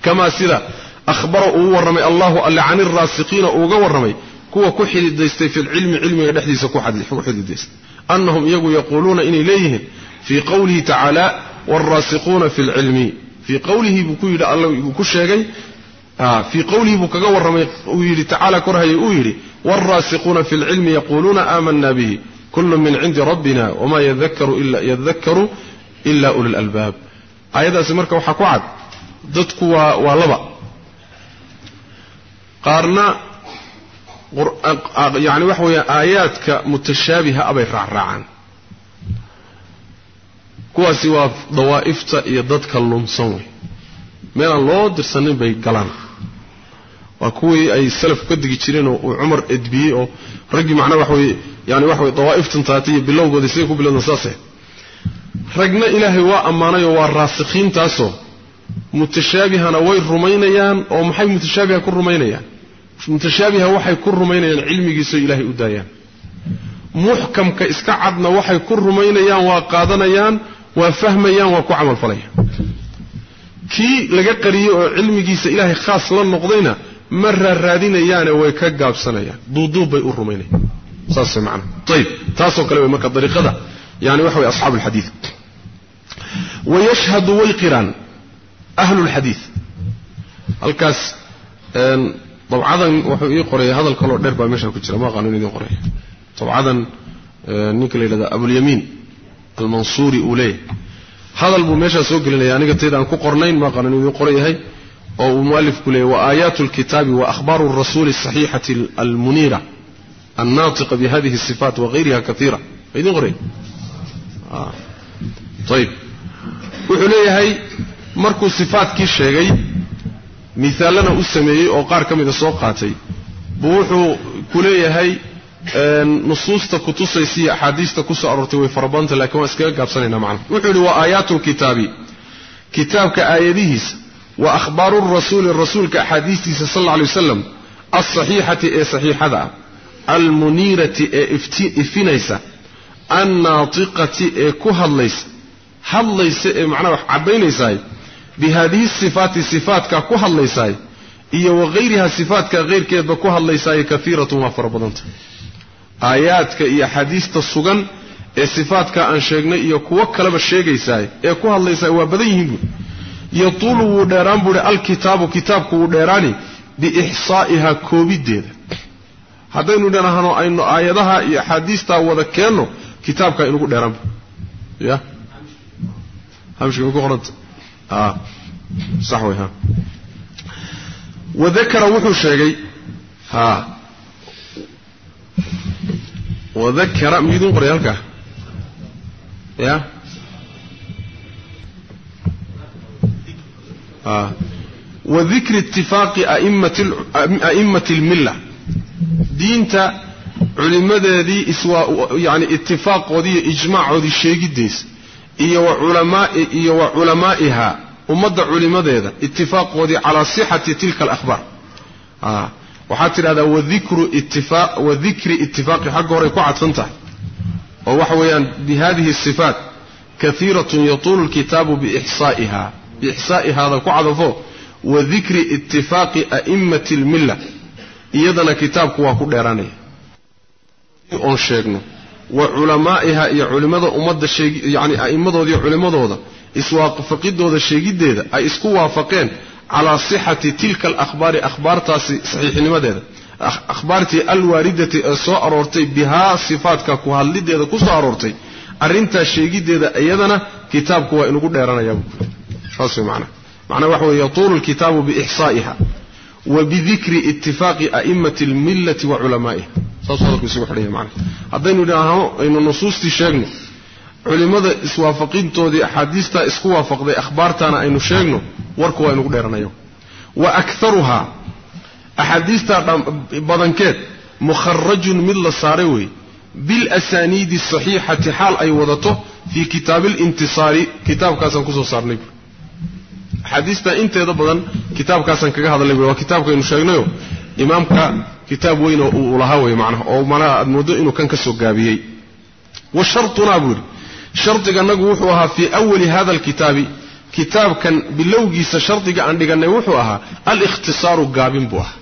Kamaa sida ahbara uu warramay allahu alle can iraasiqiina uuga warramay kuwa ku xididaystay fi lcilmi cilmiga dhexdiisa ku xididaystay annahum iyagu yaquuluuna inay leeyihiin fii qowlihi tacaala waalraasiquuna fi lcilmi fii qowlihi buu ku yidhi alla ku sheegay fii qowlihi buu kaga warramay uu yidhi tacaala korhaya uu yidhi waalraasiquuna fi lcilmi yaquuluuna aamana bihi kullu min cindi rabbina wama yadakaru ila uli lalbaab aayadaasi marka waxaa ku cad dadku waa waa laba qaarna yani waxa weeye aayaadka mutashaabiha abay raacraacaan kuwaasi waa dawaa'ifta iyo dadka lunsan wey meelaan loo dirsanin bay galaan waa kuwii ay salafku ka digi jireen oo uu cumar edbiyey oo raggii macnaa waxa weye yani waxa weye dawaa'iftan taatay iyo bilowgoodii siday ku bilowdan saaseh ragna ilaahay waa ammaanayoo waa raasikhiintaasoo mutashaabihana way rumaynayaan oo maxay mutashaabiha ku rumaynayaan? Mutashaabiha waxay ku rumaynayaan cilmigiisao ilaahay u daayaan. Muxkamka iska cadna waxay ku rumaynayaan waa qaadanayaan waa fahmayaan waa ku camalfalayaan. Kii laga qariyey oo cilmigiisa ilaahay khaas la noqdayna ma raaraadinayaane way ka gaabsanayaan. Duuduub bay u rumaynayaan. Saas macana ayib taasoo kale way marka dariiqada yani waxa way asxaabu alxadiid wayashhadu way qiraan ahlu lxadiid halkaas dabcadan wuxuu ii qoraya hadal kaloo dheer baa meesha ku jira ma aqaano in idin dabcadan ninka la yidhahda abulyamiin almansuuri uu leeyahay. Hadal buu meeshaa soo gelinaya aniga aan ku qornayn ma aqaano in idin qoran yahay oo uu mualifku leeyahy wa aayaatu alkitaabi wa akhbaaru rasuuli asaxiixati almuniira annaatiqa bihadihi asifaat wagayriha kaiira idin qoraya ayib wuxuu leeyahay markuu sifaatkii sheegay miaalana u sameeyey oo qaar ka mida soo qaatay buu wuxuu ku leeyahay nusuusta kutusaysa iyo axaadiista ku soo aroortay way farabadanta laakiin waan iskaga gaabsanayna macna. Wuxuu yihi wa aayaatu lkitaabi kitaabka aayadihiisa wa akhbaaru rasuuli rasuulka axaadiistiisa sal alla alay wasalam alsaxiixati ee saxiixada ah almuniirati ee ifinaysa annaatiqati ee ku hadlaysa hadlaysa ee macnaha wax caddaynaysaay bi haadihi sifaati sifaatkaa ku hadlaysaay iyo wagayriha sifaatka keyrkeedba ku hadlaysaaye kaiiratun waa fara badanta. Aayaadka iyo axaadiista sugan ee sifaatkaa aan sheegnay iyo kuwo kaleba sheegaysaay ee ku hadlaysaay waa badan yihiin buui yatuulu wuu dheeraan buuhi alkitaabu kitaabku wuu dheeraani biixsaa'ihaa koobiddeeda haddaynu dhanahno aynu aayadaha iyo axaadiistaa wada keenno kitaabkaa inugu dheeraan ya? Ha. Wadakara wuxuu sheegay ha. Wadakara miyuudin qoray halkaa? Ya a wadikri itifaaqi a'immati almilla diinta culimadeedii iswaa yani itifaaqoodii iyo ijmaacoodii sheegiddiisa iyo wa wa culamaa'iha ummadda culimadeeda itifaaqoodii calaa sixati tilka alakhbaar waxaad tidhahdaa itia wadikri itifaaqi xagga horay ku cadfan tahay oo waxa weeyaan bi sifaat kaiiratun yatuulu lkitaabu biixsaa'iha biixsaa'ihaada ku cadafo wadikri itifaaqi a'immati almilla iyadana kitaabku waa ku dheeraanaya oon sheegno wa culamaa'iha iyo culimmada ummadda sheegi yacni a'immadoodiiyo culimmadooda iswaafaqidooda sheegiddeeda ay isku waafaqeen calaa sixati tilka alakhbaari akhbaartaasi saxiixnimadeeda akhbaartii alwaaridati ee soo aroortay bihaa sifaatka ku hadlideeda ku soo aroortay arrintaa sheegiddeeda iyadana kitaabku waa inugu dheeranayaa saas way macnaha macnaha waxa weeye yatuulu lkitaabu biixsaa'iha wa bidikri itifaaqi a'immati almillati wa culamaa'iha. Saasuu hadalku isugu xidhanya macnaha haddaynu idhaahno aynu nusuustii sheegno culimmada iswaafaqintoodii axaadiistaa isku waafaqday akhbaartaana aynu sheegno warku waa inugu dheeranaya wa akaruhaa axaadiistaa badankeed mukharajun mid la saaray weeye bilasaniidi asaxiixati xaal ay wadato fii kitaabi lintisaari kitaabkaasaan ku soo saarnay bu axaadiistaa inteeda badan kitaabkaasaan kaga hadalnay bu waa kitaabkaynu sheegnayo. Imaamka kitaab weyn oo uu lahaa wey macnaha oo manaa aad mooddo inuu kan ka soo gaabiyey. Wa shartunaa buu yidhi. Shardiganagu wuxuu ahaa fii awali hada alkitaabi. Kitaabkan bilowgiisa shardiga aan dhigannay wuxuu ahaa alikhtisaaru gaabin buu ahaa.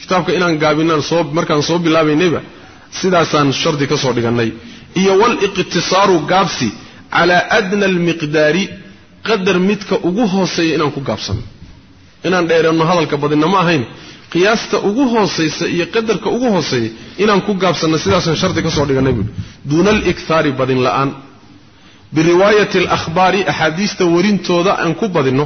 Kitaabka inaan gaabinaan soo markaan soo bilaabaynayba sidaasaan shardi ka soo dhigannay. Iyo waliqtisaaru gaabsi calaa adna almiqdaari qadar midka ugu hooseeya inaan ku gaabsanno inaan dheereenno hadalka badinna ma ahayn. Qiyaasta ugu hoosaysa iyo qadarka ugu hooseeya inaan ku gaabsanno sidaasaan shardi ka soo dhigannay buuhi duuna alikhaari badin la'aan. Biriwaayati alakhbaari axaadiista warintooda aan ku badinno.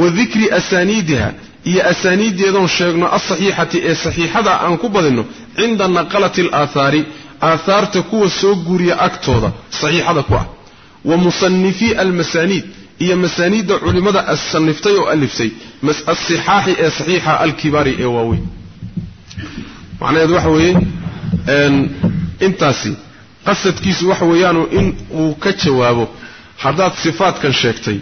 Wa dikri asaaniidiha iyo asaaniiddeedoon sheegno alsaxiixati ee saxiixada aan ku badinno cinda naqalati alaahaari aahaarta kuwa soo guuriya agtooda saxiixada ku ah wa musanifii almasaaniid iyo masaaniidda culimmada saniftay oo aliftay asixaaxi ee saxiixa alkibaari ee waaweyn. Macnaheedu waxa weeye intaasi qasadkiisu waxa weeyaanu in uu ka jawaabo haddaad sifaadkan sheegtay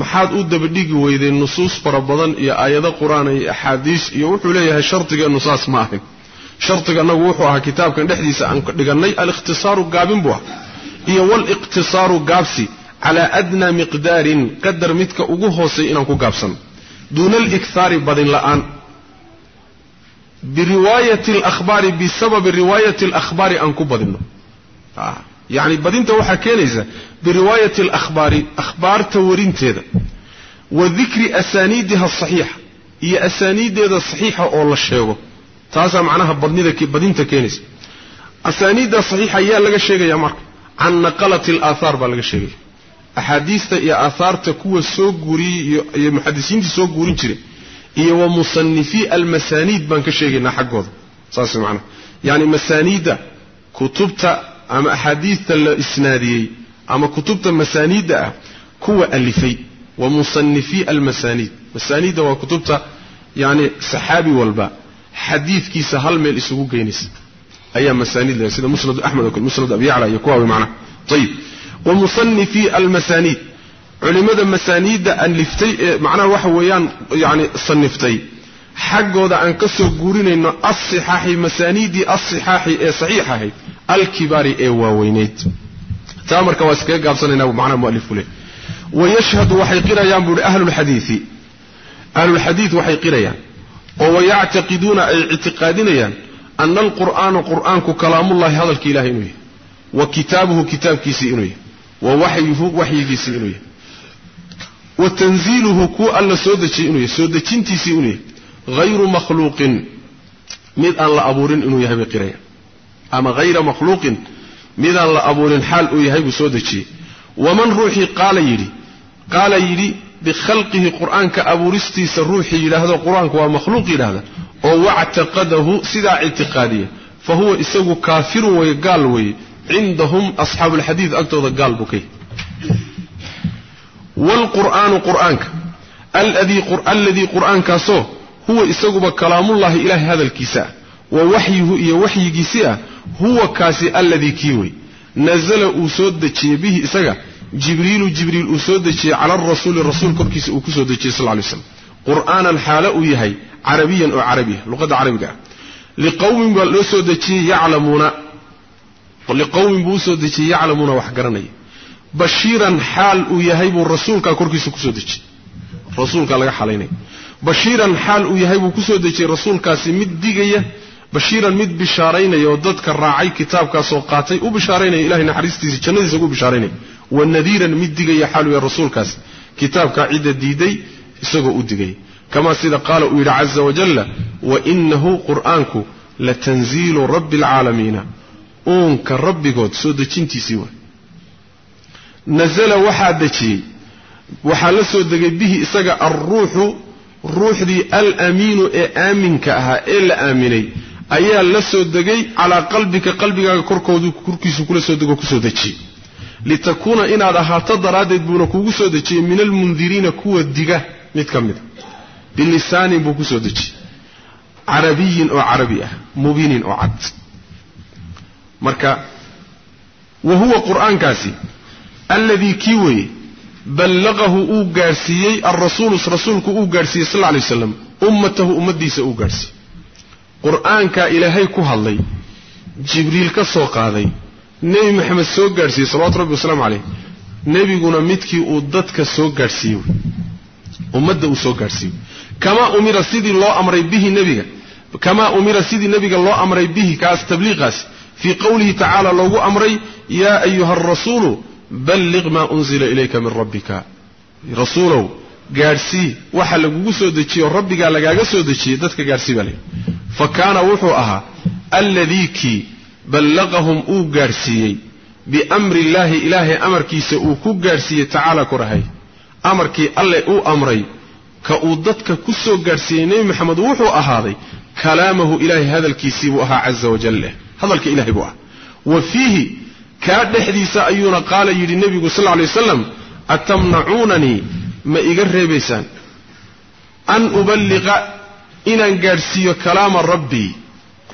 maxaad u dabadhigi weyday nusuus fara badan iyo aayado qur'aan iyo axaadiis iyo wuxuu leeyahay shardigeennu saas ma ahayn. Shardiga annagu wuxuu ahaa kitaabkan dhexdiisa aan dhigannay alikhtisaaru gaabin buu ahaa iyo waliqtisaaru gaabsi calaa adnaa miqdaarin qadar midka ugu hoosay inaan ku gaabsanno duuna alikhaari badin la'aan. Biriwaayati alakhbaari bisababi riwaayati alakhbaari aan ku badinno. Yacni badinta waxaa keenaysa biriwaayati alakhbaari akhbaarta warinteeda. Wa dikri asaaniidiha asaxiixa iyo asaaniiddeeda saxiixa oo la sheego. Taasaa macnaha badinta keenaysa. Asaaniidda saxiixa ayaa laga sheegaya can naqalati alaahaar baa laga sheegaya axaadiista iyo aahaarta kuwa soo guuriyey iyo muxadisiintii soo guurin jiray iyo wa musanifii almasaaniid baan ka sheegaynaa xaggooda. Saas macnaha yacni masaaniidda kutubta ama axaadiista la isnaadiyey ama kutubta masaaniidda ah kuwa alifay wa musanifii almasaaniid masaaniidda waa kutubta yacni saxaabi walba xadiidkiisa hal meel isugu geynaysa ayaa masaaniid leedahay sida musnad axmed oo kale musnad abi yacla iyo kuwa way macnaha ayib wa musanifii almasaaniid culimmada masaaniidda aliftay ee macnaha waxa weeyaan yacni saniftay xaggooda aan ka soo guurinayno alsixaaxi masaaniiddii alsixaaxi ee saxiix ahayd alkibaari ee waaweyneyd taa marka waa iskaga gaabsanayna macnaha mualifku leh wayashhadu waxay ana alqur'aana qur'aanku kalaamullahi hadalka ilahay inuu yahay wa kitaabuhu kitaabkiisii inuu yahay wa waxyuhu waxyigiisii inuu yahay wa tanziiluhu kuwa alla soo dejiyey inuu yahay soo dejintiisii inuu yahay hayru makhluuqin mid aan la abuurin inuu yahay bay qirayaan ama hayra makhluuqin midaan la abuurin xaal uu yahay buu soo dejiyey waman ruuxii qaala yidhi qaala yidhi bikhalqihi qur'aanka abuuristiisa ruuxii yidhaahdo qur'aanku waa makhluuq yidhaahda ووعتقده سدا اعتقاديه فهو يسوق كافر ويقال وي عندهم أصحاب الحديث أكتوذ قال بكي والقرآن قرآنك الذي قرآن الذي قرآنك سو هو يسوق كلام الله إله هذا الكساء ووحيه إيا وحي كساء هو كاسي الذي كيوي نزل أسود به إسقب جبريل جبريل أسود على الرسول الرسول كركيس أكسود صلى الله عليه وسلم qur'aanan xaalo uu yahay carabiyan oo carabiya luqadda carabiga. Ah liqowmin baa loo soo dejiyey yaclamuuna. Liqowmin buu u soo dejiyey yaclamuuna wax garanaya. Bashiiran xaal uu yahay buu rasuulkaa korkiisa ku soo dejiyey rasuulkaa laga xalaynaya bashiiran xaal uu yahay buu ku soo dejiyey rasuulkaasi mid digaya bashiiran mid bishaaraynaya oo dadka raacay kitaabkaasoo qaatay u bishaaraynaya ilahay naxariistiisa jannadiisa ugu bishaaraynaya. Wa nadiiran mid digaya xaal uu yahay rasuulkaasi. Kitaabkaa cidda diiday isagoo u digaya kamaa sida qaala uu yidhi caza wajalla wa inahu qur'aanku latanziilu rabbi alcaalamiina. Uunka rabbigood soo dejintiisii waay. Nazala waxaa dejiyey. Waxaa la soo degay bihi isaga alruuxu ruuxdii alamiinu ee aaminka ahaa ee la aaminay. Ayaa la soo degay calaa qalbika qalbigaaga korkoodu korkiisu kula soo dego ku soo dejiyey litakuuna inaad ahaato daraaddeed buuna kugu soo dejiyey min almundiriina kuwa diga mid ka mida bilisaanin buu ku soo dejiyey carabiyin oo carabi ah mubiinin oo cad. Marka wa huwa qur'aankaasi alladii kii weeye ballaqahu uu gaadhsiiyey alrasuulu rasuulku uu gaadhsiiyey sal lay waslam ummatahu ummaddiisa uu gaadhsiiyey qur'aankaa ilaahay ku hadlay jibriil ka soo qaaday nebi maxamed soo gaadhsiiyey salawatu rabbi wasalaamu caleyh nebiguna midkii uu dadka soo gaadhsiiyey wey ummadda uu soo gaadhsiiyey kamaa umira sidii loo amray bihi nebiga kamaa umira sidii nebiga loo amray bihi kaas tabliiqaas fii qowlihi tacaala loogu amray yaa ayuha arasuulu balliq maa unzila ilayka min rabbika. Rasuulow gaadhsii waxa lagugu soo dejiyey oo rabbigaa lagaaga soo dejiyey dadka gaadhsii baa layidhi fa kaana wuxuu ahaa alladii kii ballaqahum uu gaadhsiiyey biamri illaahi ilaahay amarkiisa uu ku gaadhsiiyey tacaala korahay amarkii alle uu amray ka uu dadka ku soo gaadhsiiyey nebi maxamed wuxuu ahaaday kalaamahu ilaahay hadalkiisii buu ahaa caza wajal hadalka ilahay buu ah wa fiihi kaa dhexdiisa ayuuna qaala yidhi nebigu sal lla lay wasalam atamnacuunanii ma iga reebaysaan? An uballiqa inaan gaadhsiiyo kalaama rabbii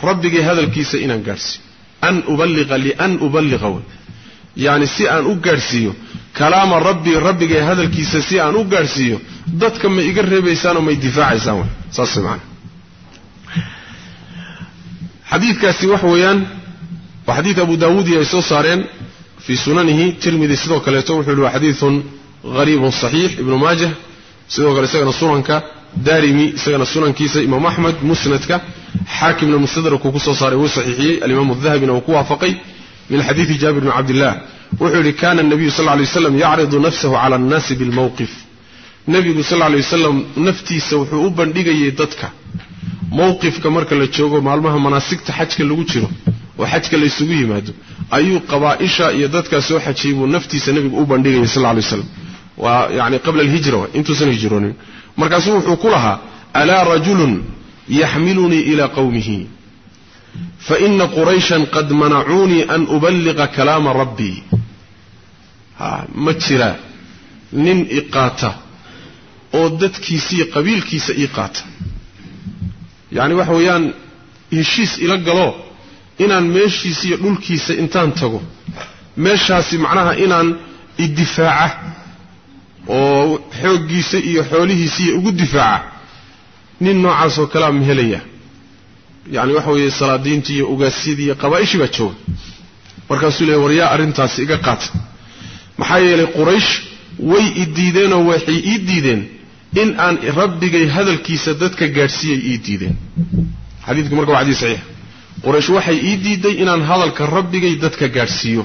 rabbigay hadalkiisa inaan gaadhsiiyo. An uballiqa lian uballiqa wey yacni si aan u gaadhsiiyo kalaama rabbii rabbigay hadalkiisa si aan u gaadhsiiyo dadka ma iga reebaysaan oo may difaacaysaan wey saas macana xadiidkaasi waxa weeyaan waa xadiid abu daawuudi ay soo saareen fii sunanihi tirmidi sidoo kaleeto wuxuu yihi waa xadiidun hariibun saxiix ibnu maajah. Sidoo kale isagana sunanka daarimi isagana sunankiisa imaam axmed musnadka xaakimna mustadrakuu ku soo saaray wuu saxiixiyey. Alimaam dahabina uu ku waafaqay. Min xadiidi jaabir bni cabdillah wuxuu yidhi kana nabiyu sal lay waslam yacridu nafsahu cala annaasi bilmowqif nebigu sal lay wasalam naftiisa wuxuu u bandhigayay dadka. Mowqifka marka la joogo maalmaha manaasigta xajka lagu jiro oo xajka laysugu yimaado ayuu qabaa'isha iyo dadkaa soo xajiyey buu naftiisa nebigu u bandhigayay sal lay waslam waa yani qabla alhijra intuusan hijroonin markaasuu wuxuu ku lahaa alaa rajulun yaxmilunii ilaa qowmihi faina qurayshan qad manacuunii an uballiqa kalaama rabbii ma jira nin i qaata oo dadkiisiiyo qabiilkiisa ii qaata. Yacni waxa weeyaan heshiis ila galo inaan meeshiisa iyo dhulkiisa intaan tago. Meeshaasi macnaha inaan idifaaca oo xooggiisa iyo xoolihiisiiyo ugu difaaca. Nin noocaasoo kalea ma helaya. Yacni waxa weeye salaadiintii iyo ugaasyadii iyo qabaa'ishii baa jooga. Markaasuu leey war yaa arrintaasi iga qaata maxaa yeelay quraysh way i diideenoo waxay ii diideen in aan rabbigay hadalkiisa dadka gaadhsiiyay ii diideen. Xadiidku marka waa xadiis saxiix. Quraysh waxay ii diiday inaan hadalka rabbigay dadka gaadhsiiyo.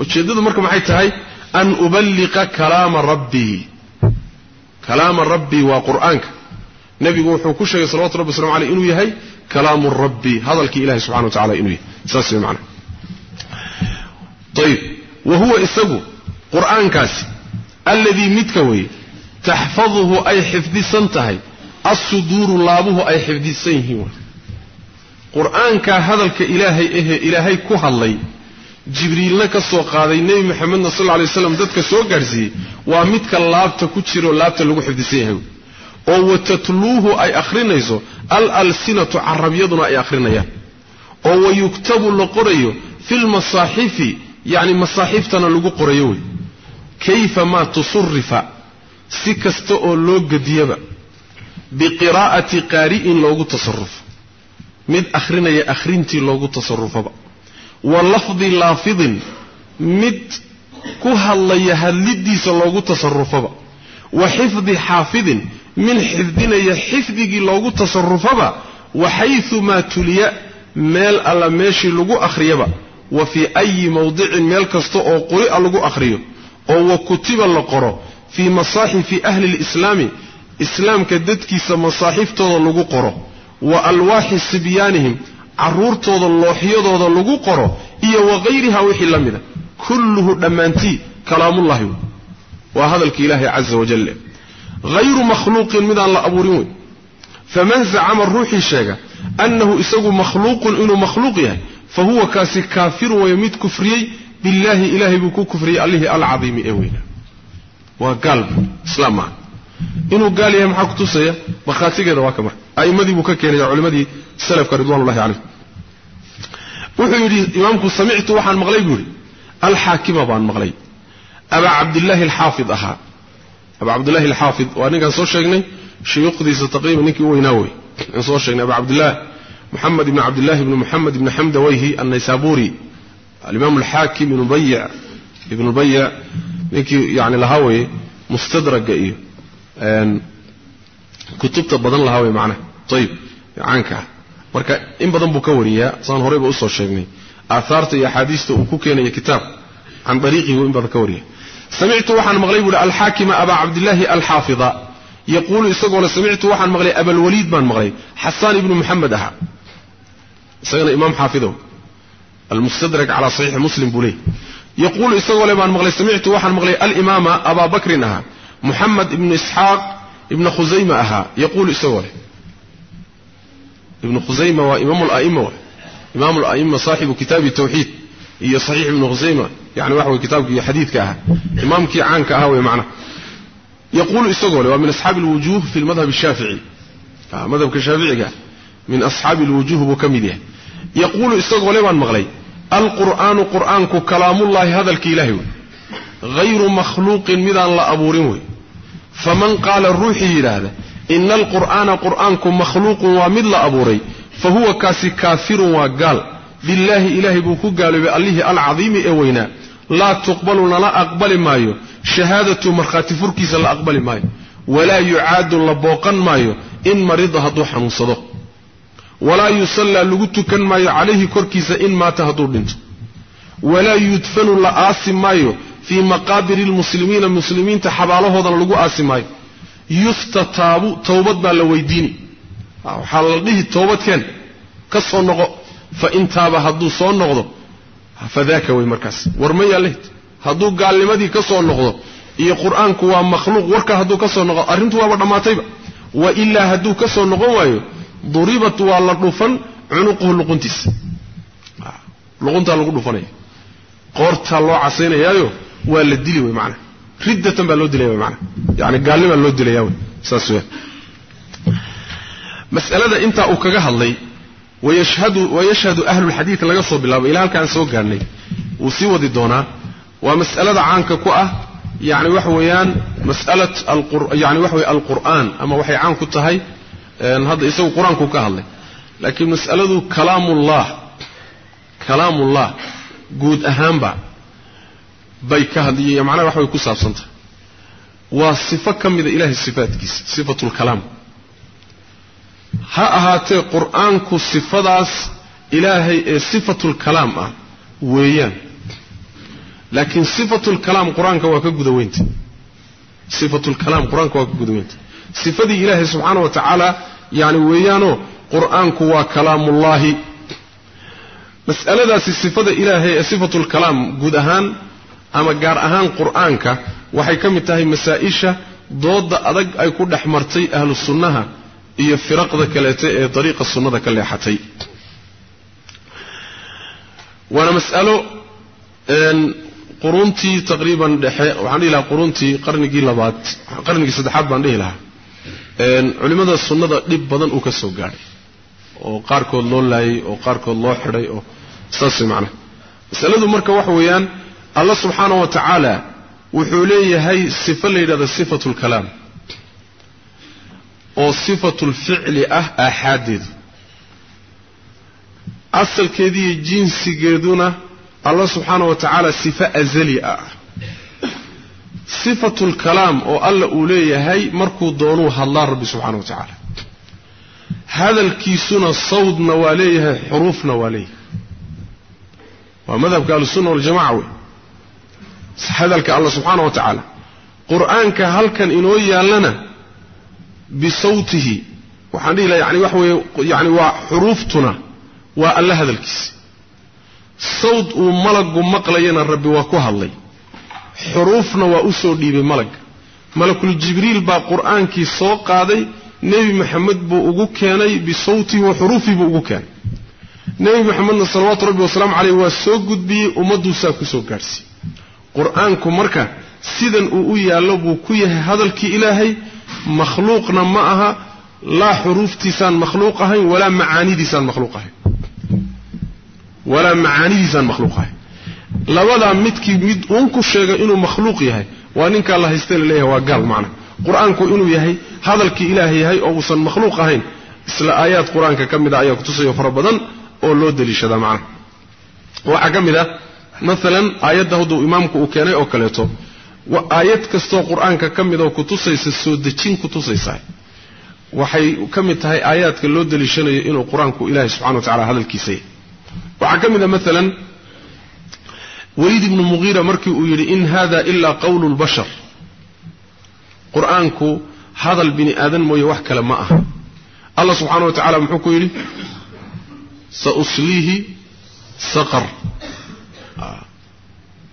Ujeeddadu marka maxay tahay? An uballiqa kalaama rabbii kalaama rabbii waa qur'aanka. Nebigu wuxuu ku sheegay salawatu rabbi waslamu aleyh inuu yahay kalaamu rabbi hadalkii ilahi subxana wa tacala inuu yahay. Saas way macana ayib wa huwa isagu qur'aankaasi alladii midka weeye taxfaduhu ay xifdisan tahay assuduuru laabuhu ay xifdisan yihiin qur'aankaa hadalka ilaahay ahee ilaahay ku hadlay jibriilna ka soo qaaday nebi maxamedna sal lla lay waslam dadka soo gaadhsiiyey waa midka laabta ku jiroo laabta lagu xifdisan yahay. Oo watatluuhu ay akhrinayso al alsinatu carabyaduna ay akhrinayaan. Oo wayuktabu la qorayo filmasaaxifi yacni masaaxiiftana lagu qorayo wey. Kayfa maa tusurifa si kasta oo loo gediyaba biqiraa'ati qaari'in loogu tasarufo mid akhrinaya akhrintii loogu tasarufaba wa lafdi laafidin mid ku hadlaya hadlidiisa loogu tasarufaba wa xifdi xaafidin min xifdinaya xifdigii loogu tasarufaba wa xayumaa tuliya meel alla meeshii lagu akhriyaba wa fii ayi mawdicin meel kasta oo quri'a lagu akhriyo oo wa kutiba la qoro fii masaaxifi ahli lislaami islaamka dadkiisa masaaxiftooda lagu qoro wa alwaaxi sibyaanihim carruurtooda looxyadooda lagu qoro iyo waqayriha wixii la mida kulluhu dhammaantii kalaamullahi wey waa hadalka ilaahay caza wajal hayru makhluuqin midaan la abuurin wey faman zacama ruuxii sheega annahu fa huwa kaasi kaafirun way mid kufriyey billaahi ilaahay buu ku kufriyey allihii alcadiimi ee weyna waa gaalba islaam maaha inuu gaal yahay maxaa kutusaya markhaatigeeda waa ka marka a'immadii buu ka keenaya culimmadii salafka ridwanullahi calayh wuxuu yidhi imaamku samictu waxaan maqlay buu yidhi. Alxaakima baan maqlay. Abaa cabdillaahi alxaafid ahaa. Abaa cabdillahi alxaafid waa ninkaan soo sheegnay shuyuukhdiisa taqriiban ninkii u weynaa wey aan soo sheegnay abaa cabdillaah moxamed ibni cabdillahi ibni moxamed ibni xamdawayhi annaysaburi alimaam alxaakim ibnu bayic ibnu bayic ninkii yani lahaa weye mustadraga iyo kutubta badan lahaa wey macnaha ayib caanka ah marka in badan buu ka wariyaa saan horeyba u soo sheegnay aahaarta iyo axaadiista uu ku keenaya kitaab can dariiqihi buu in badan ka wariya samictu waxaan maqlay buuhi alxaakima abaa cabdillaahi alxaafida yaquulu isagoo le samictu waxaan maqlay abalwaliid baan maqlay xasaan ibnu muxamed ahaa isagana imaam xaafidow almustadrak calaa saxiixi muslim buu leey yaquulu isagoo le baan maqlay samictu waxaan maqlay alimaama abaa bakrin ahaa muxamed ibnu isxaaq ibna khusayma ahaa yaquulu isagoo leh ibnu khusayma waa imaam la'ima wa imaam la'ima saaxibu kitaabi tawxiid iyo saxiix ibnu khusayma yani waxa wey kitaabkii xadiidka ahaa imaamkii caanka ahaa wey macnaha yaquulu isagoo leh waa min asxaabi alwujuh fi yaquulu isagoo le baan maqlay alqur'aanu qur'aanku kalaamullaahi hadalka ilahay wey hayru makhluuqin midaan la abuurin wey faman qaala ruuxii yidhaahda ina alqur'aana qur'aanku makhluuqun waa mid la abuuray fa huwa kaasi kaafirun waa gaal billaahi ilaahay buu ku gaaloobay allihii alcadiimi ee weynaa laa tuqbalu lala aqbali maayo shahaadatu markhaati furkiisa la aqbali maayo walaa yucaadu la booqan maayo in marida hadduu xanuunsado walaa yusallaa lagu tukan maayo calayhi korkiisa in maata hadduu dhinto. walaa yudfanu la aasi maayo fii maqaabiri lmuslimiina muslimiinta xabaalahoodana lagu aasi maayo. yustataabu towbad baa la weydiini. Waxaa la dhihi toobadkeen ka soo noqo fa in taaba hadduu soo noqdo fadaaka wey markaas. War ma yaallehd hadduu gaalnimadii ka soo noqdo iyo qur'aanku waa makhluuq warka hadduu ka soo noqdo arrintu waaba dhammaatayba. Wa ilaa hadduu ka soo noqon waayo duribat waa la dhufan cunuquhu luquntiisa luquntaa lagu dhufanaya. Qoortaa loo casaynayaayo waa la dili wey maanaa riddatan baa loo dilaya wey maanaa yani gaalnimaa loo dilaya wey saas weya mas'alada intaa uu kaga hadlay wayashhadu ahlulxadiid laga soo bilaabo ilaa halkaan soo gaarhnay wuu sii wadi doonaa. Waa mas'alada caanka ku ah yani waxa weeyaan mas'alat yani waxa weye alqur'aan ama waxay caan ku tahay hadda isagu qur'aanku ka hadlay. Laakiin mas'aladu kalaamullah kalaamullah guud ahaanba bay ka hadliy macnaha wax bay ku saabsantahay. Waa sifo ka mida ilahay sifaatkiisa sifatulkalaam ha ahaatee qur'aanku sifadaas ilaahay ee sifatulkalaam ah weeyaan. Laakiin sifatulkalaam qur'aanka waa ka guda weynta. Sifatulkalaam qur'aanka waa ka guda weynta sifadii ilaahay subxaana wa tacaala yani weeyaanoo qur'aanku waa kalaamullaahi. Mas'aladaasi sifada ilaahay ee sifatulkalaam guud ahaan ama gaar ahaan qur'aanka waxay ka mid tahay masaa-isha dooda adag ay ku dhex martay ahlu sunnaha iyo firaqda kaleeta ee dariiqa sunnada ka leexatay. Waana mas'alo quruntii taqriiban dhexe waxaan dhihi lahaa quruntii qarnigii labaad qarnigii saddexaad baan dhihi lahaa culimmada sunnada dhib badan uu ka soo gaadhay oo qaarkood loo laayay oo qaarkood loo xidhay oo saas macnaha masaladu marka waxa weeyaan allah subxaana wa tacaala wuxuu leeyahay sifo la yidhahda sifatu lkalaam oo sifatulficli ah aaxaaddeedu asalkeediiyo jinsigeeduna allah subxaana wa tacaala sifo azali ah sifatulkalaam oo alla uu leeyahay markuu doonuu hadlaa rabbi subxana wa tacaala hadalkiisuna sawdna waa leeyahay xuruufna waa leeyahay waa madhabka ahlusunna waljamaca wey hadalka alla subxaana wa tacaala qur'aanka halkan inoo yaallana bisawtihi waxaan dhihi laha yani waxa weeye yani waa xuruuftuna waa alla hadalkiisa xuruufna waa u soo dhiibay malagga malakul jibriil baa qur'aankii soo qaaday nebi maxamed buu ugu keenay bisawtihi wa xuruufii buu ugu keenay. Nebi maxamedna salawaatu rabbi wasalaamu caleyh waa soo gudbiyey ummadduusaa ku soo gaadhsiiyey qur'aanku marka sidan uu u yaallo buu ku yahay hadalkii ilaahay makhluuqna ma aha laa xuruuftiisaan makhluuq ahayn walaa macaanidiisaan makhluuq ahayn. Walaa macaanidiisaan makhluuq ahayn labadaa midkii mid uun ku sheega inuu makhluuq yahay waa ninkaa la hayste la leeyahay waa gaal macna. Qur'aanku inuu yahay hadalkii ilaahay yahay oo uusan makhluuq ahayn isla aayaad qur'aanka ka mid a ayaa kutusayo fara badan oo loo daliishadaa macnaha waxaa ka mid ah maalan aayadda hadduu imaamku uu keenay oo kaleeto aayad kastoo qur'aanka ka mid oo kutusaysa soo dejin kutusaysaa waxay ka mid tahay aayaadka loo daliishanayo inuu qur'aanku ilaahay subxana wa tacala hadalkiisa yahay. Waxaa ka mid a maalan weliid ibnu muqiira markii uu yidhi in hada ilaa qawlu lbashar. Qur'aanku hadal bini aadan mooye wax kale ma aha. Allah subxaana wa tacala muxuu ku yidhi sausliihi saqar.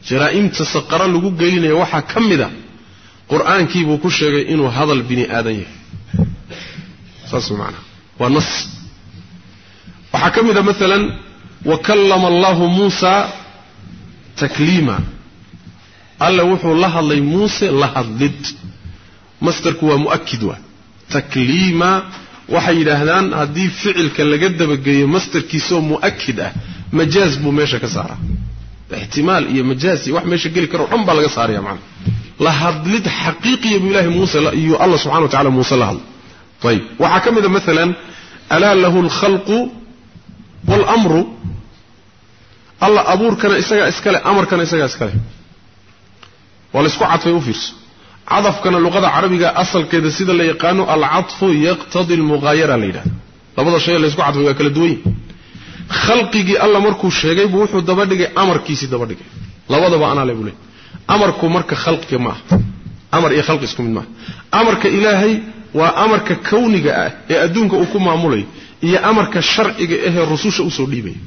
Jaraa'imta saqara lagu gelinaya waxaa ka mid a qur'aankiibuu ku sheegay inuu hadal bini aadan yahay. Saas maanaa waa nas. Waxaa ka mid a maalan wakallama allahu muusa takliima. Alla wuxuu la hadlay muuse la hadlid. Mastarku waa mu'akid waa. Takliima waxay yidhaahdaan haddii ficilka laga dabageeyo mastarkiisaoo mu'akid ah majaaz buu meesha ka saaraa. Ixtimaal iyo majaaz iyo wax meesha geli karoo dhan baa laga saaraya macana la hadlid xaqiiqiya buu ilahay muuse iyo allah subxana wa tacala muuse la hadlay ayib waxaa ka mid a maalan alaa lahu alkhalqu waalamru alla abuurkana isagaa iskale amarkana isagaa iskale. Waa laysku cadfay u fiirso cadafkana luqada carabiga asalkeeda sida la yaqaano alcadfu yaqtadi almuqaayara la yidhahda labada shay laysku cadfay waa kala duwan. Yihin khalqigii alla markuu sheegay buu wuxuu dabadhigay amarkiisii dabadhigay labadaba anaa le buu leey amarku marka khalqiga ma amar iyo khalqi isku mid maaha amarka ilaahay waa amarka kawniga ah ee adduunka uu ku maamulayo iyo amarka sharciga ahee rususha u soo dhiibaya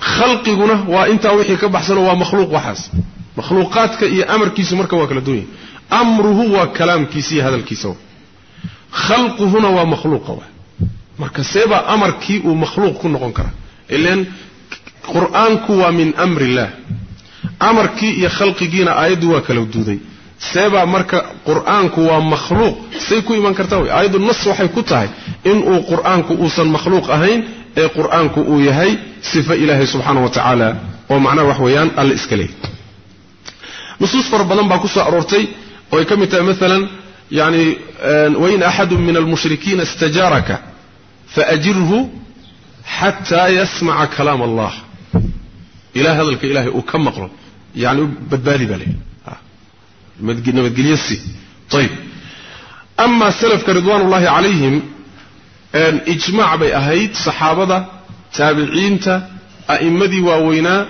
khalqiguna waa intaa wixii ka baxsanoo waa makhluuq waxaas. Makhluuqaadka iyo amarkiisu marka waa kala duwan yahy amruhu waa kalaamkiisa iyo hadalkiisa khalquhuna waa makhluuqa wa marka seebaa amarkii uu makhluuq ku noqon karaa ilan qur'aanku waa min amri illaah amarkii iyo khalqigiina aayaddu waa kala duuday. Seebaa marka qur'aanku waa makhluuq say ku iman kartaa wey aayaddu nas waxay ku tahay inuu qur'aanku uusan makhluuq ahayn ee qur'aanku uu yahay sifo ilaahay subxaana wa tacaala oo macnaha wax weeyaan alle iska leeyay nusuus fara badan baa ku soo aroortay oo ay ka mid tahay maalan yani wain axadu min almushrikiina istajaaraka faajirhu xataa yasmaca kalaam allah. Ilaa hadalka ilahay uu ka maqlo yani badbaadi baa leeyahy nabadgelyo si ayib amaa salafka ridwaan ullahi calayhim ijmaac bay ahayd saxaabada taabiciinta a'immadii waaweynaa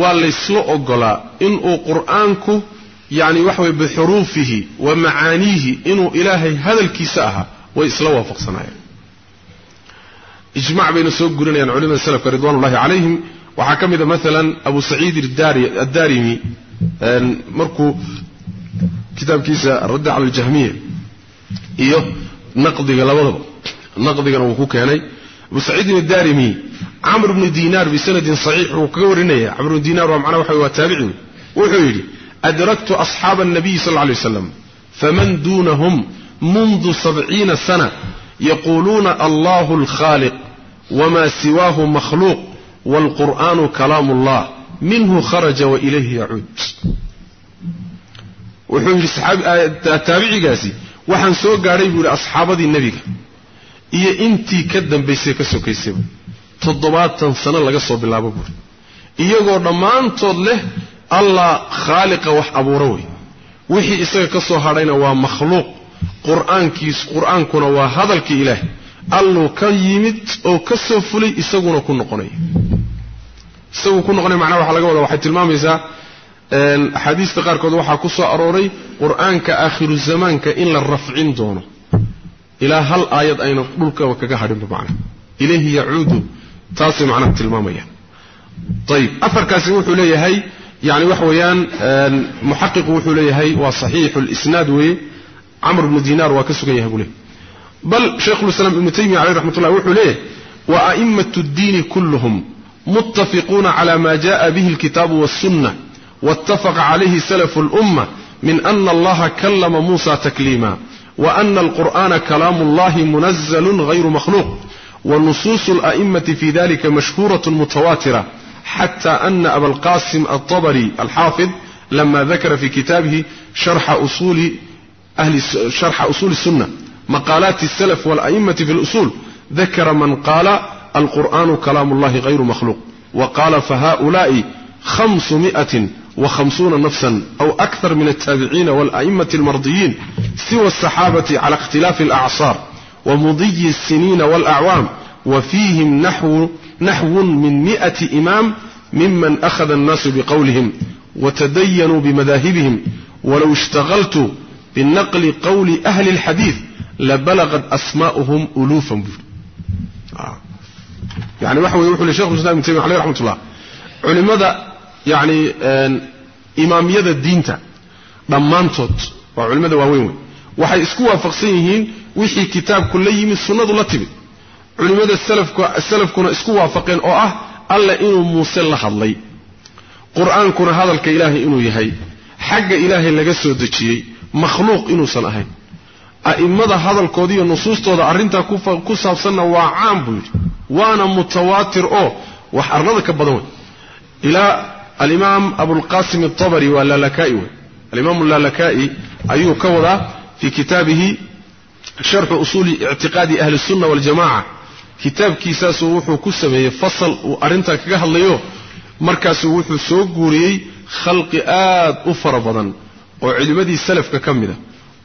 waa laysla ogolaa inuu qur'aanku yani waxa weye bixuruufihi wa macaaniihi inuu ilaahay hadalkiisa ahaa way isla waafaqsanaayeen. Ijmac bayna soo gurinayaan culimada salafka ridwan calayhim. Waxaa ka mid a maalan abu saciid addarimi markuu kitaabkiisa radda cala aljahmiya iyo naqdiga labadaba naqdigana wuu ku keenay. Abu saciid ibn darimi camr bnu diinaar bisanadin saxiix uu kaga warinaya. Camr bnu diinaar waa macnaha waxa waa taabici wuxuu yidhi adraktu asxaaba annabiyi sal lla lay waslam faman duunahum mundu sabciina sana yaquuluuna allahu alkhaaliq wma siwaahu makhluuq wاlqur'aanu kalaam اllah minhu kharaja wailayhi yacuud wuxuu yidhi taabicigaasi waxaan soo gaadhay buu yidhi asxaabadii nebiga iyo intii ka dambaysay ka sokaysayba toddobaatan sano laga soo bilaabo buuri iyagoo dhammaantood leh allah khaaliqa wax abuura wey. Wixii isaga ka soo hadhayna waa makhluuq. Qur'aankiis qur'aankuna waa hadalkii ilaah. Alluu ka yimid oo ka soo fulay isaguna ku noqonaya isaguu ku noqonaya macnaha waxaa laga wadaa waxay tilmaamaysaa axaadiista qaarkood waxaa ku soo arooray qur'aanka aakhiru zamaanka in la rafcin doono ilaa hal aayad ayna dhulkaba kaga hadhinba macnaha ilayhi yacuudu taasay macnaha tilmaamayaan ayib afarkaasi wuxuu leeyahay yani waxa weeyaan muxaqiqu wuxuu leeyahay waa saxiixu lisnaad weeye camr bnu dinaar waa ka sugan yahay buu leeyahy bal shaykhulislaam ibnu taymiya caleyh raxmat ullah wuxuu leeyahay wa a'immatu ddiini kulluhum muttafiquuna cala ma jaءa bihi alkitaabu waاsunna waاtafaqa calayhi salafu اlumma min ana allaha kallama muusa takliima وأن القرآن كلام الله منزل غير مخلوق ونصوص الأئمة في ذلك مشهورة متواترة حتى أن أبا القاسم الطبري الحافظ لما ذكر في كتابه شرح أصول أهل شرح أصول السنة مقالات السلف والأئمة في الأصول ذكر من قال القرآن كلام الله غير مخلوق وقال فهؤلاء خمسمائة وخمسون نفسا أو أكثر من التابعين والأئمة المرضيين سوى الصحابة على اختلاف الأعصار ومضي السنين والأعوام وفيهم نحو, نحو من مئة إمام ممن أخذ الناس بقولهم وتدينوا بمذاهبهم ولو اشتغلت بالنقل قول أهل الحديث لبلغت أسماؤهم ألوفا آه. يعني وحوي وحوي لشيخ الإسلام عليه رحمة الله علماء yacni imaamiyada diinta dhammaantood waa culimmada waaweyn wey waxay isku waafaqsan yihiin wixii kitaabku la yimid sunnadu la timid. Culimmada salafkuna isku waafaqeen oo ah alla inuu muuse la hadlay. Qur'aankuna hadalka ilaahay inuu yahay xagga ilaahay laga soo dejiyey makhluuq inuusan ahayn. A'immada hadalkooda iyo nusuustooda arrintaa ku saabsanna waa caan buu yidhi waana mutawaatir oo wax arlada ka badan wey ilaa alimaam abulqasim atabari waa laalakaai wey alimaam laalakaai ayuu ka wadaa fii kitaabihi sharxu usuuli ictiqaadi ahli sunna waljamaca kitaabkiisaasuu wuxuu ku sameeyey fasal uu arrintaa kaga hadlayo markaasuu wuxuu soo guuriyey khalqi aad u fara badan oo culimmadii salafka ka mida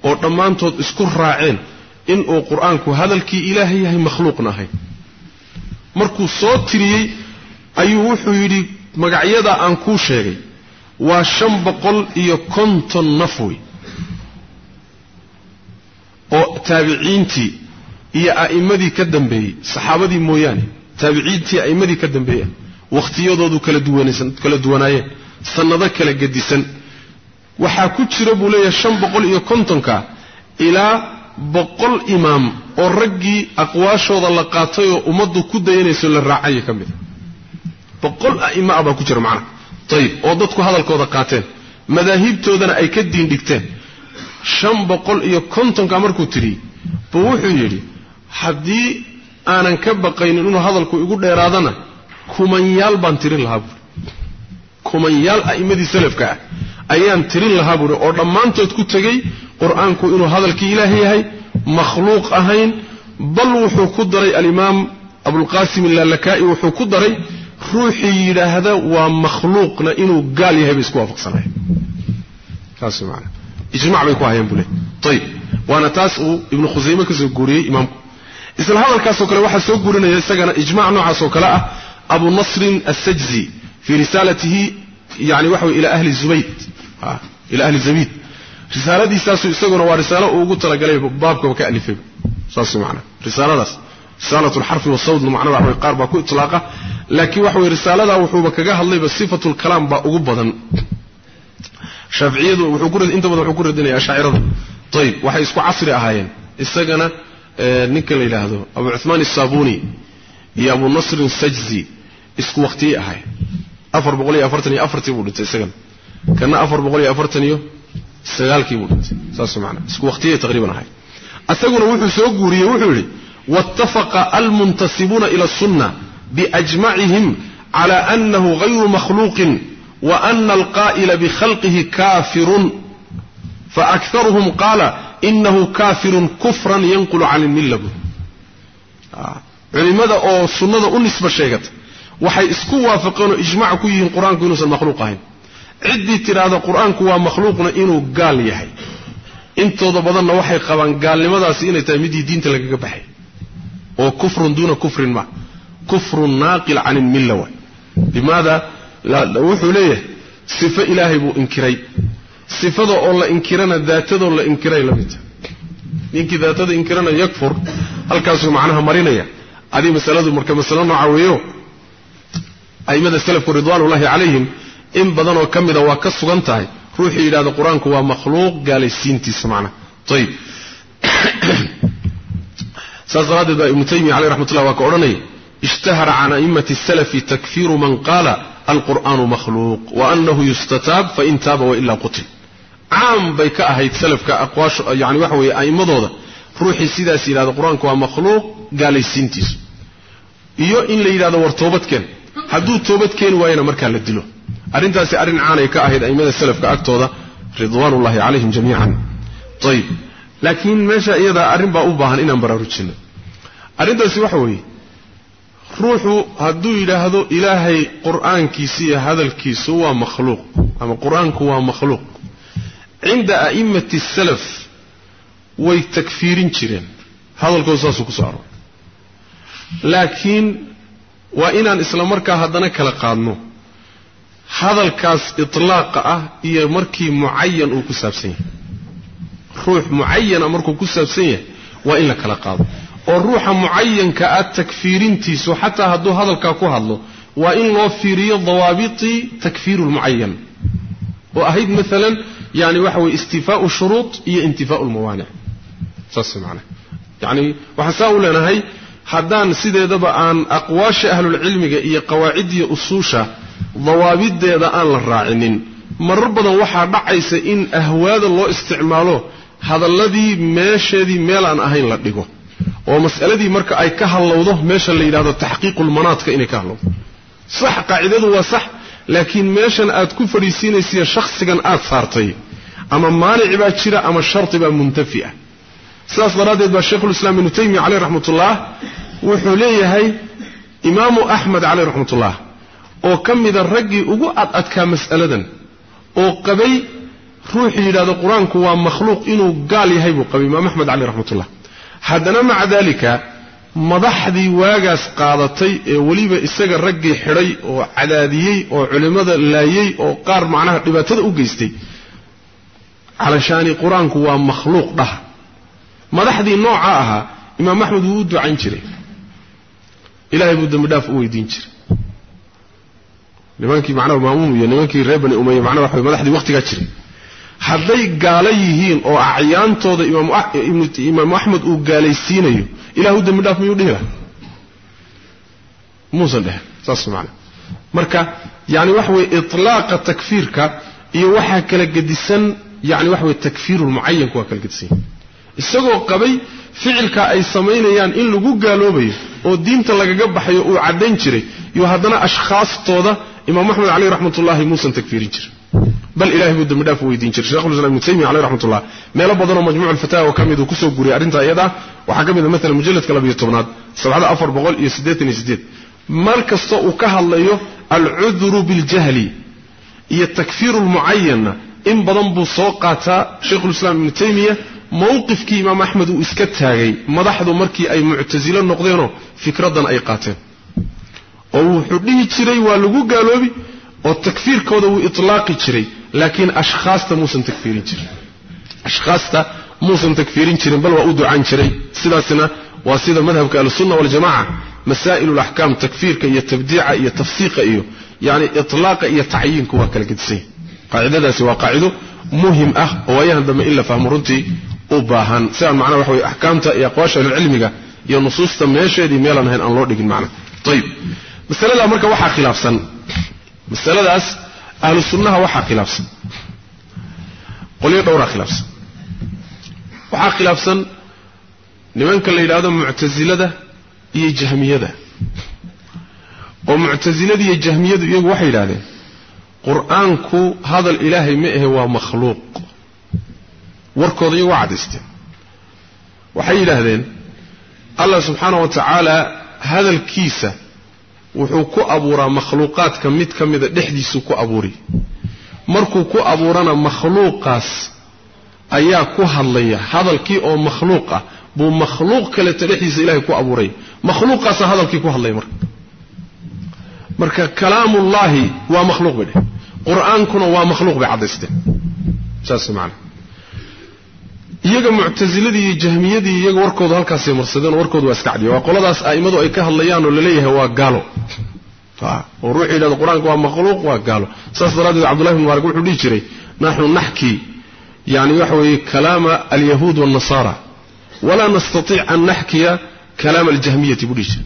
oo dhammaantood isku raaceen inuu qur'aanku hadalkii ilaaha yahay makhluuqna ahayn markuu soo tiriyey ayuu wuxuu yidhi magacyada aan kuu sheegay waa shan boqol iyo konton naf wey oo taabiciintii iyo a'immadii ka dambeeyey saxaabadii mooyaane taabiciintii a'immadii ka dambeeya wakhtiyadoodu kala duwanaayeen sannado kala gedisan. Waxaa ku jira buu leeyahay shan boqol iyo kontonka ilaa boqol imaam oo raggii aqwaashooda la qaatay oo ummaddu ku dayanayso la raacaya ka mida boqol a'ima baa ku jira macnaha ayib oo dadku hadalkooda qaateen madaahibtoodana ay ka diin dhigteen. Shan boqol iyo kontonka markuu tidhi buu wuxuu yidhi haddii aanan ka baqaynin inuu hadalku igu dheeraadana kumanyaal baan tirin lahaa buui kumanyaal a'immadii salafka ah ayaan tirin lahaa buuhi oo dhammaantood ku tegey qur'aanku inuu hadalkii ilaahay yahay makhluuq ahayn bal wuxuu ku daray alimaam abulqaasim illalakaa'i wuxuu ku daray روحي إلى هذا ومخلوقنا إنه قال يهب إسكوافق صلاحي تاسي سمعنا إجمع بيكوا هيا بولي طيب وأنا تاسو ابن خزيمة كزيب قوري إمام إذا هذا الكاسو كلا واحد سوق قولنا يساقنا إجمع نوعا سوق لا أبو نصر السجزي في رسالته يعني وحو إلى أهل الزبيت ها. إلى أهل الزبيت رسالة دي ساسو يساقنا ورسالة وقلت لقليه بابك وكأني ساسو معنا رسالة داسو risaalat lxarfi wasawdna macnada waxway qaar baa ku itlaaqa. Laakiin waxa weye risaalada wuxuuba kaga hadlayba sifatu lkalaam baa ugu badan. Shaaficiyadu inta badan wuxuu ku radinaya ashaacirada ayib waxay isku casri ahaayeen. Isagana ninka la yidhaahdo abu cuhmaan isaabuni iyo abu nasrin sajzi isku waqtiyey ahaayeen. Afar boqol iyo afartan iyo afartii buu dhintay isagana kana afar boqol iyo afartan iyo sagaalkii buu dhintay. Saas maanaa isku waqtiyey taqriiban ahay isaguna wuxuu soo guuriyey wuxuu yidhi waاtafaqa almuntasibuuna ila الsunna biajmacihim cala anahu gayru makhluuqin وأن القائل بخلقه كافر فأكثرهم قال إنه كافر كفرا ينقل عن الملة culimada oo sunnada u nisba sheegata waxay isku waafaqeen oo ijmac ku yihiin qur-aanku inuusan makhluuq ahayn ciddii tidhaahda qur-aanku waa makhluuqna inuu gaal yahay intooda badanna waxay qabaan gaalnimadaasi inay tahay midii diinta lagaga baxay oo kufrun duuna kufrin ma. Kufrun naaqil can ilmilla waay limaada wuxuu leeyahay sifo ilaahay buu inkiray. Sifada oo la inkirana daatadoo la inkiray la midta ninkii daatada inkirana yakfur halkaasuu macnaha marinaya. Adii masaladu marka masalo nooca weeyo a'immada salafku ridwaanullahi calayhim in badanoo ka mida waa ka sugan tahay. Ruuxii yidhahda qur'aanku waa makhluuq gaalaysiintiisa macnaha ayib saas daraaddeed baa ibnu taymiya caleyh raxmatullah waa ka odhanaya ishtahara can a'immati salafi takfiiru man qaala alqur'aanu makhluuq wa annahu yustataab fain taaba wailaa qutil caam bay ka ahayd salafka aqwaasha yani waxa weeye a'immadooda. Ruuxii sidaas yidhahda qur'aanku waa makhluuq gaalaysiintiisu iyo in la yidhahdo war toobadkeen hadduu toobad keeni waayana markaa la dilo. Arrintaasi arrin caanay ka ahayd a'immada salafka agtooda ridwaanullahi calayhim jamiican. Ayib laakiin meesha iyadaa arrin baa u baahan inaan baraarujinno arrintaasi waxa weeye ruuxu hadduu yidhaahdo ilaahay qur'aankiisa iyo hadalkiisu waa makhluuq ama qur'aanku waa makhluuq. Cinda a'immati salaf way takfiirin jireen. Hadalkoodu saasuu ku soo arooray laakiin waa inaan isla markaa haddana kala qaadno. Hadalkaas itlaaqa ah iyo markii mucayan uu ku saabsan yahay ruux mucayana markuu ku saabsan yahay waa in la kala qaado. Oo ruuxa mucayanka ah takfiirintiisu xataa hadduu hadalkaa ku hadlo waa in loo fiiriyo dawaabitii takfiiru lmucayan oo ahayd maalan yani waxa weye istifaau shuruud iyo intifaau lmawaanic saas macnaha yani waxaan saa u leenahay haddaan sideedaba aan aqwaasha ahlulcilmiga iyo qawaaciddiya usuusha dawaabideeda aan la raacinin marar badan waxaa dhacaysa in ahwaada loo isticmaalo aan ahayn la dhigo oo mas'aladii marka ay ka hallowdo meesha la yidhahdo taxqiiqulmanaadka inay ka hallowdo sax qaacidadu waa sax laakiin meeshan aad ku fadhiisiinaysiya shakhsigan aad saartay ama maanic baa jira ama shardi baa muntafi ah sidaas daraaddeed baa sheikhulislaam ibnu taymiya caleyh raxmatullah wuxuu leeyahay imaamu axmed caleyh raxmatullah oo ka mida raggii ugu ad adkaa mas'aladan oo qabay ruuxuu yidhahdo qur'aanku waa makhluuq inuu gaal yahay buu qabay imaam axmed caleyh raxmatullah. Haddana maca daalika madaxdii waagaas qaadatay ee weliba isaga raggii xidhay oo cadaadiyey oo culimmada laayey oo qaar macnaha dhibaatada u geystay calashaani qur'aanku waa makhluuq dhah madaxdii nooca ahaa imaam axmed wuu u ducayn jiray. Ilahay buu dembi dhaaf u weydiin jiray. Nimankii macnaha maamuum iyo nimankii reer bani umaya macnaha waxa madaxdii waqtigaa jiray hadday gaalo yihiin oo acyaantooda imaamu axmed uu gaalaysiinayo ilah u dembi dhaaf miyuu dhihi laha muusan dhehen saas maana marka yani waxa weye iطlaaqa takfiirka iyo waxaa kala gedisan yani waxa weye takfiirulmucayanku waa kala gedisan. Isagoo qabay ficilka ay samaynayaan in lagu gaaloobayo oo diinta lagaga baxayo uu caddayn jiray iyo haddana ashkhaastooda imaam axmed caleyh raxmatullahi muusan takfiirin jirin bal ilahay buu dembi dhaaf weydiin jiray shekhulislam ibnu taymiya caleyh raxmatullah meelo badanoo majmuuc alfataawa ka miduu ku soo guriyay arrintaa iyadaa waxaa ka mid a maalan mujalladka labiyo tobnaad sabxada afar boqol iyo siddeetan iyo siddeed mar kasta uu ka hadlayo alcudru biاljahli iyo takfiiru lmucayanna in badan buu soo qaataa shaykhulislaam ibnu taymiya mowqifkii imaam axmed uu iska taagay madaxdu markii ay muctasilo noqdeenoo fikraddan ay qaateen oo wuxuu dhihi jiray waa lagu gaaloobi والتكفير كودو إطلاق جري لكن أشخاص موسم تكفير جري أشخاص موسم تكفير جري بل وأودو عن جري سيدا سنة وسيدا مذهب كأهل السنة والجماعة مسائل الأحكام تكفير كي يتبديع يتفسيق إيو يعني إطلاق يتعين كواك القدسي قاعدة سوى قاعدة مهم أه ويهدم إلا فهم رنتي أباهن سيدا معنا وحوي أحكامته يا قواشا العلمية يا نصوص تميشة دي ميلا نهين أن الله معنا طيب مسألة الأمر كواحة خلاف سن مسألة داس أهل السنة وحا خلافس يا دورا خلافس وحا خلافس نمانك اللي لهذا معتزلة هي جهمية ومعتزلة هي جهمية هي وحي لهذا قرآنك هذا الإله مئه ومخلوق وركضي وعد استن وحي لهذا الله سبحانه وتعالى هذا الكيسة wuxuu ku abuuraa makhluuqaadka mid ka mida dhexdiisuu ku abuuri. Markuu ku abuurana makhluuqaas ayaa ku hadlaya hadalkii oo makhluuq ah. Buu makhluuq kaleeto dhexdiisa ilahay ku abuuraya makhluuqaasaa hadalkii ku hadlaya marka. Marka kalaamullaahi waa makhluuq bay dheh qur'aankuna waa makhluuq bay caddaysteen saas maana iyaga muctasiladii iyo jahmiyadii iyaga warkoodu halkaasay marsadeen oo warkoodu waa iska cadiya waa qoladaas a'immadu ay ka hadlayaan oo la leeyahay waa gaalo. Oo ruuxu yidhahdo qur'aanka waa makhluuq waa gaalo. Saas daraaddeed cabdullahi bn mubaarak wuxuu dhihi jiray naxnu naxkii yani waxa weeye kalaama alyahuud waاlnasaara walaa nastaiic an naxkiya kalaama aljahmiyati buu dhihi jiray.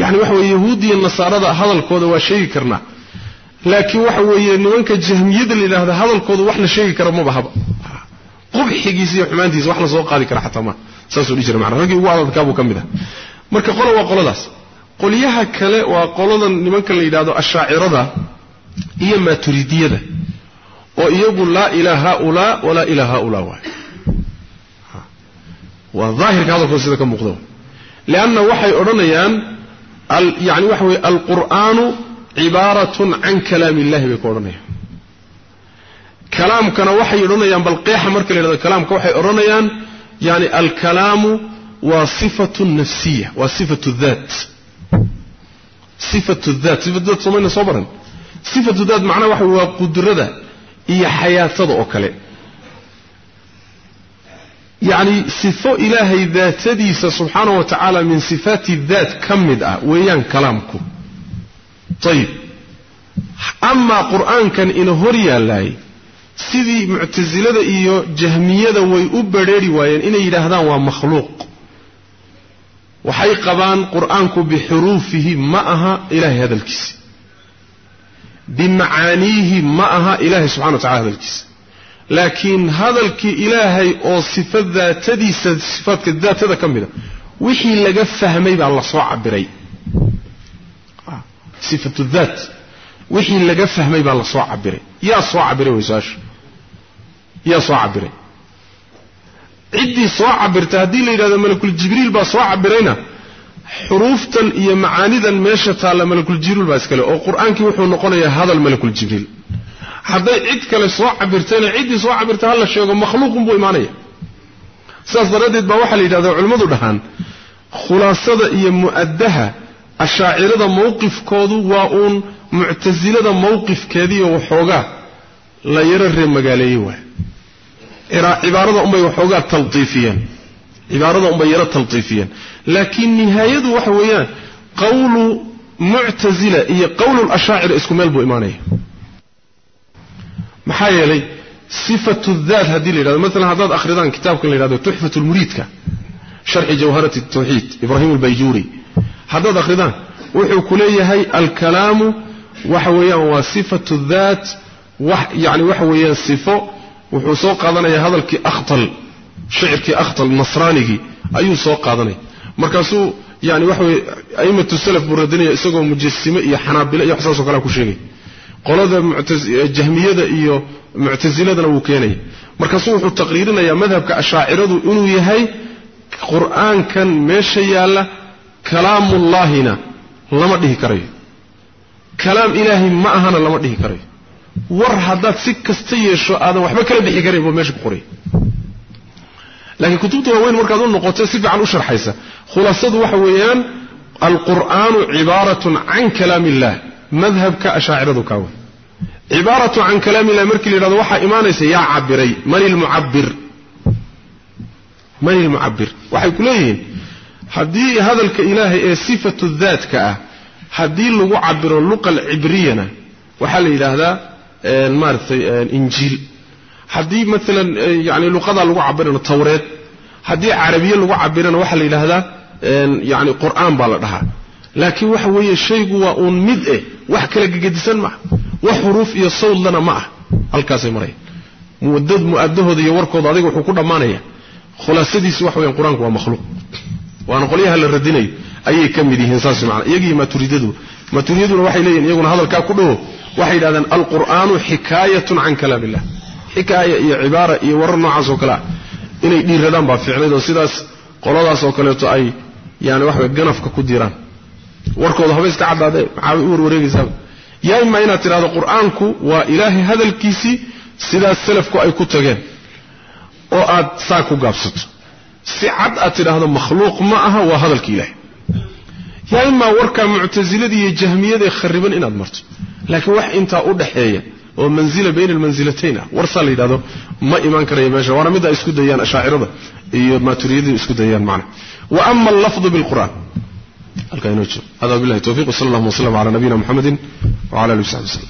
Yani waxa weye yahuudiya nasaarada hadalkooda waa sheegi karnaa laakiin waxa weeye nimanka jahmiyada la yidhahda hadalkooda wax la sheegi kara maba haba قبح يجيزي حمان ديز وحنا سوق قالك راح تما سنسول يجرم عرفنا كي وعلى الكابو كم ذا مرك قلوا وقلوا داس. قول يها كلا وقلوا ذا نمك اللي دادو الشاعر ذا هي ما تريدية ذا ويقول لا إلى هؤلاء ولا إلى هؤلاء واحد والظاهر كهذا كل سيدك مقدوم لأن وحي أرنيان يعني وحي القرآن عبارة عن كلام الله بكورنيه كلام كنا وحي رنيا بالقيح مركل هذا كلام كوحي رنيا يعني الكلام وصفة نفسية وصفة الذات. صفة الذات صفة الذات صمينا صبرا. صفة الذات معنى وحي وقدرة هي حياة تضعك لك يعني صفة إلهي ذات ديس سبحانه وتعالى من صفات الذات كمد ويان كلامكم. طيب. أما قرآن كان إنه الله sidii muctasilada iyo jahmiyada way u badrheeri waayeen inay yidhaahdaan waa makhluuq. Waxay qabaan qur'aanku bixuruufihi ma aha ilahay hadalkiisa bimacaaniihi ma aha ilahay subxana wa tacala hadalkiisa laakiin hadalkii ilaahay oo sifa daatadiisa sifaadka daatada ka mida wixii laga fahmay baa la soo cabiray sifatu daat wixii laga fahmay baa la soo cabiray yaa soo cabiray way su'aasha yaa soo cabiray ciddii soo cabirta haddii la yidhahdo malakul jibriil baa soo cabirayna xuruuftan iyo macaanidan meesha taalla malakul jibriil baa iskale oo qur'aankii wuxuu noqonayaa hadal malakul jibriil. Hadday cid kale soo cabirtayna ciddii soo cabirta hala sheego makhluuqun buu imaanaya. Sidaas daraaddeed baa waxaa la yidhahdaa culimmadu dhahaan khulaasada iyo mu'addaha ashaacirada mowqifkoodu waa uun muctasilada mowqifkeediiyo waxoogaa la yaro ree magaaleeyey waay عبارة أمي وحوقا تلطيفيا. عبارة أمي يرى تلطيفيا. لكن نهاية وحويا قول معتزلة هي قول الأشاعر إسكمال بإيمانيه محايا لي صفة الذات هذه الليلة مثلا هذا أخر ذان اللي الليلة تحفة المريدك شرح جوهرة التوحيد إبراهيم البيجوري. هذا أخر ذان وحو كلية هاي الكلام وحويا وصفة الذات وح يعني وحويا صفة wuxuu soo qaadanaya hadalkii akhtal shicirkii akhtal nasraanigii ayuu soo qaadanaya. Markaasuu yani waxa weye aimatu salaf buu radinaya isagoo mujasime iyo xanaabile iyo waxsaasoo kalea ku sheegay. Qolada jahmiyada iyo muctasiladana wuu keenaya. Markaasuu wuxuu taqriirinayaa madhabka ashaaciradu inuu yahay qur'aankan meesha yaalla kalaamullaahina lama dhihi karayo. Kalaam ilaahay ma ahana lama dhihi karayo war haddaad si kasta yeesho aadan waxba kala bixi karayn buu meesha ku qoray. Laakiin kutubta waaweyn markaad u noqoto si fiican u sharxaysa. Khulaasadu waxa weeyaan alqur'aanu cibaaratun can kalaam illah madhabka ashaaciradu kaawe cibaaratu can kalaam illah markii la yidhahdo waxaa imaanaysa yaa cabiray man ilmucabir man ilmucabir waxay ku leeyihiin haddii hadalka ilaahay ee sifatu daatka ah haddii lagu cabiro luqa alcibriyana waxaa la yidhaahdaa maaratay injiil. Haddii maalan yani luqadaa lagu cabirana tawreed. Haddii carabiye lagu cabirana waxaa la yidhaahdaa yani qur'aan baa la dhahaa. Laakiin waxa weeye shaygu waa uun mid eh wax kala gegedisan maaha wax xuruuf iyo sawdlana ma ah. Halkaasay maraya muadad mu'adahooda iyo warkooda adiga wuxuu ku dhammaanaya. Khulaasadiisu waxa weyan qur'aanku waa makhluuq. Waana qolyaha la radinayo. Ayay ka mid yihiin saas macana iyagii maaturidadu maaturidaduna waxay leeyihiin iyaguna hadalkaa ku dhawo waxay yidhahdeen alqur'aanu xikaayatun can kalaam illah xikaaya iyo cibaara iyo warar noocaas oo kale ah. Inay dhiiradaan baa fiicnayd oo sidaas qoladaas oo kaleeto ay yani waxaway ganafka ku diraan warkooda haba iska caddaadee maxaa u warwareegaysaaba yaa imaa inaad tidhahdo qur'aanku waa ilaahay hadalkiisii sidaas salafku ay ku tageen oo aad saa ku gaabsato. Si cad aad tidhaahdo makhluuq ma aha waa hadalka ilaahay yaa imaa warkaa muctasilada iyo jahmiyadae khariban inaad marto. Laakiin wax intaa u dhaxeeya oo manzila bayna almansilatayn ah warsaa la yidhahdo ma imaan karaya meesha waana mid ay isku dayaan ashaacirada iyo maaturiyadii isku dayaan macna. Wa ama allafdu bilqur'an halkaa inoo jiro. Hada billahi tawfiq wsala allahuma wslam ala nabiyina muxamedin wala alihi w saxbi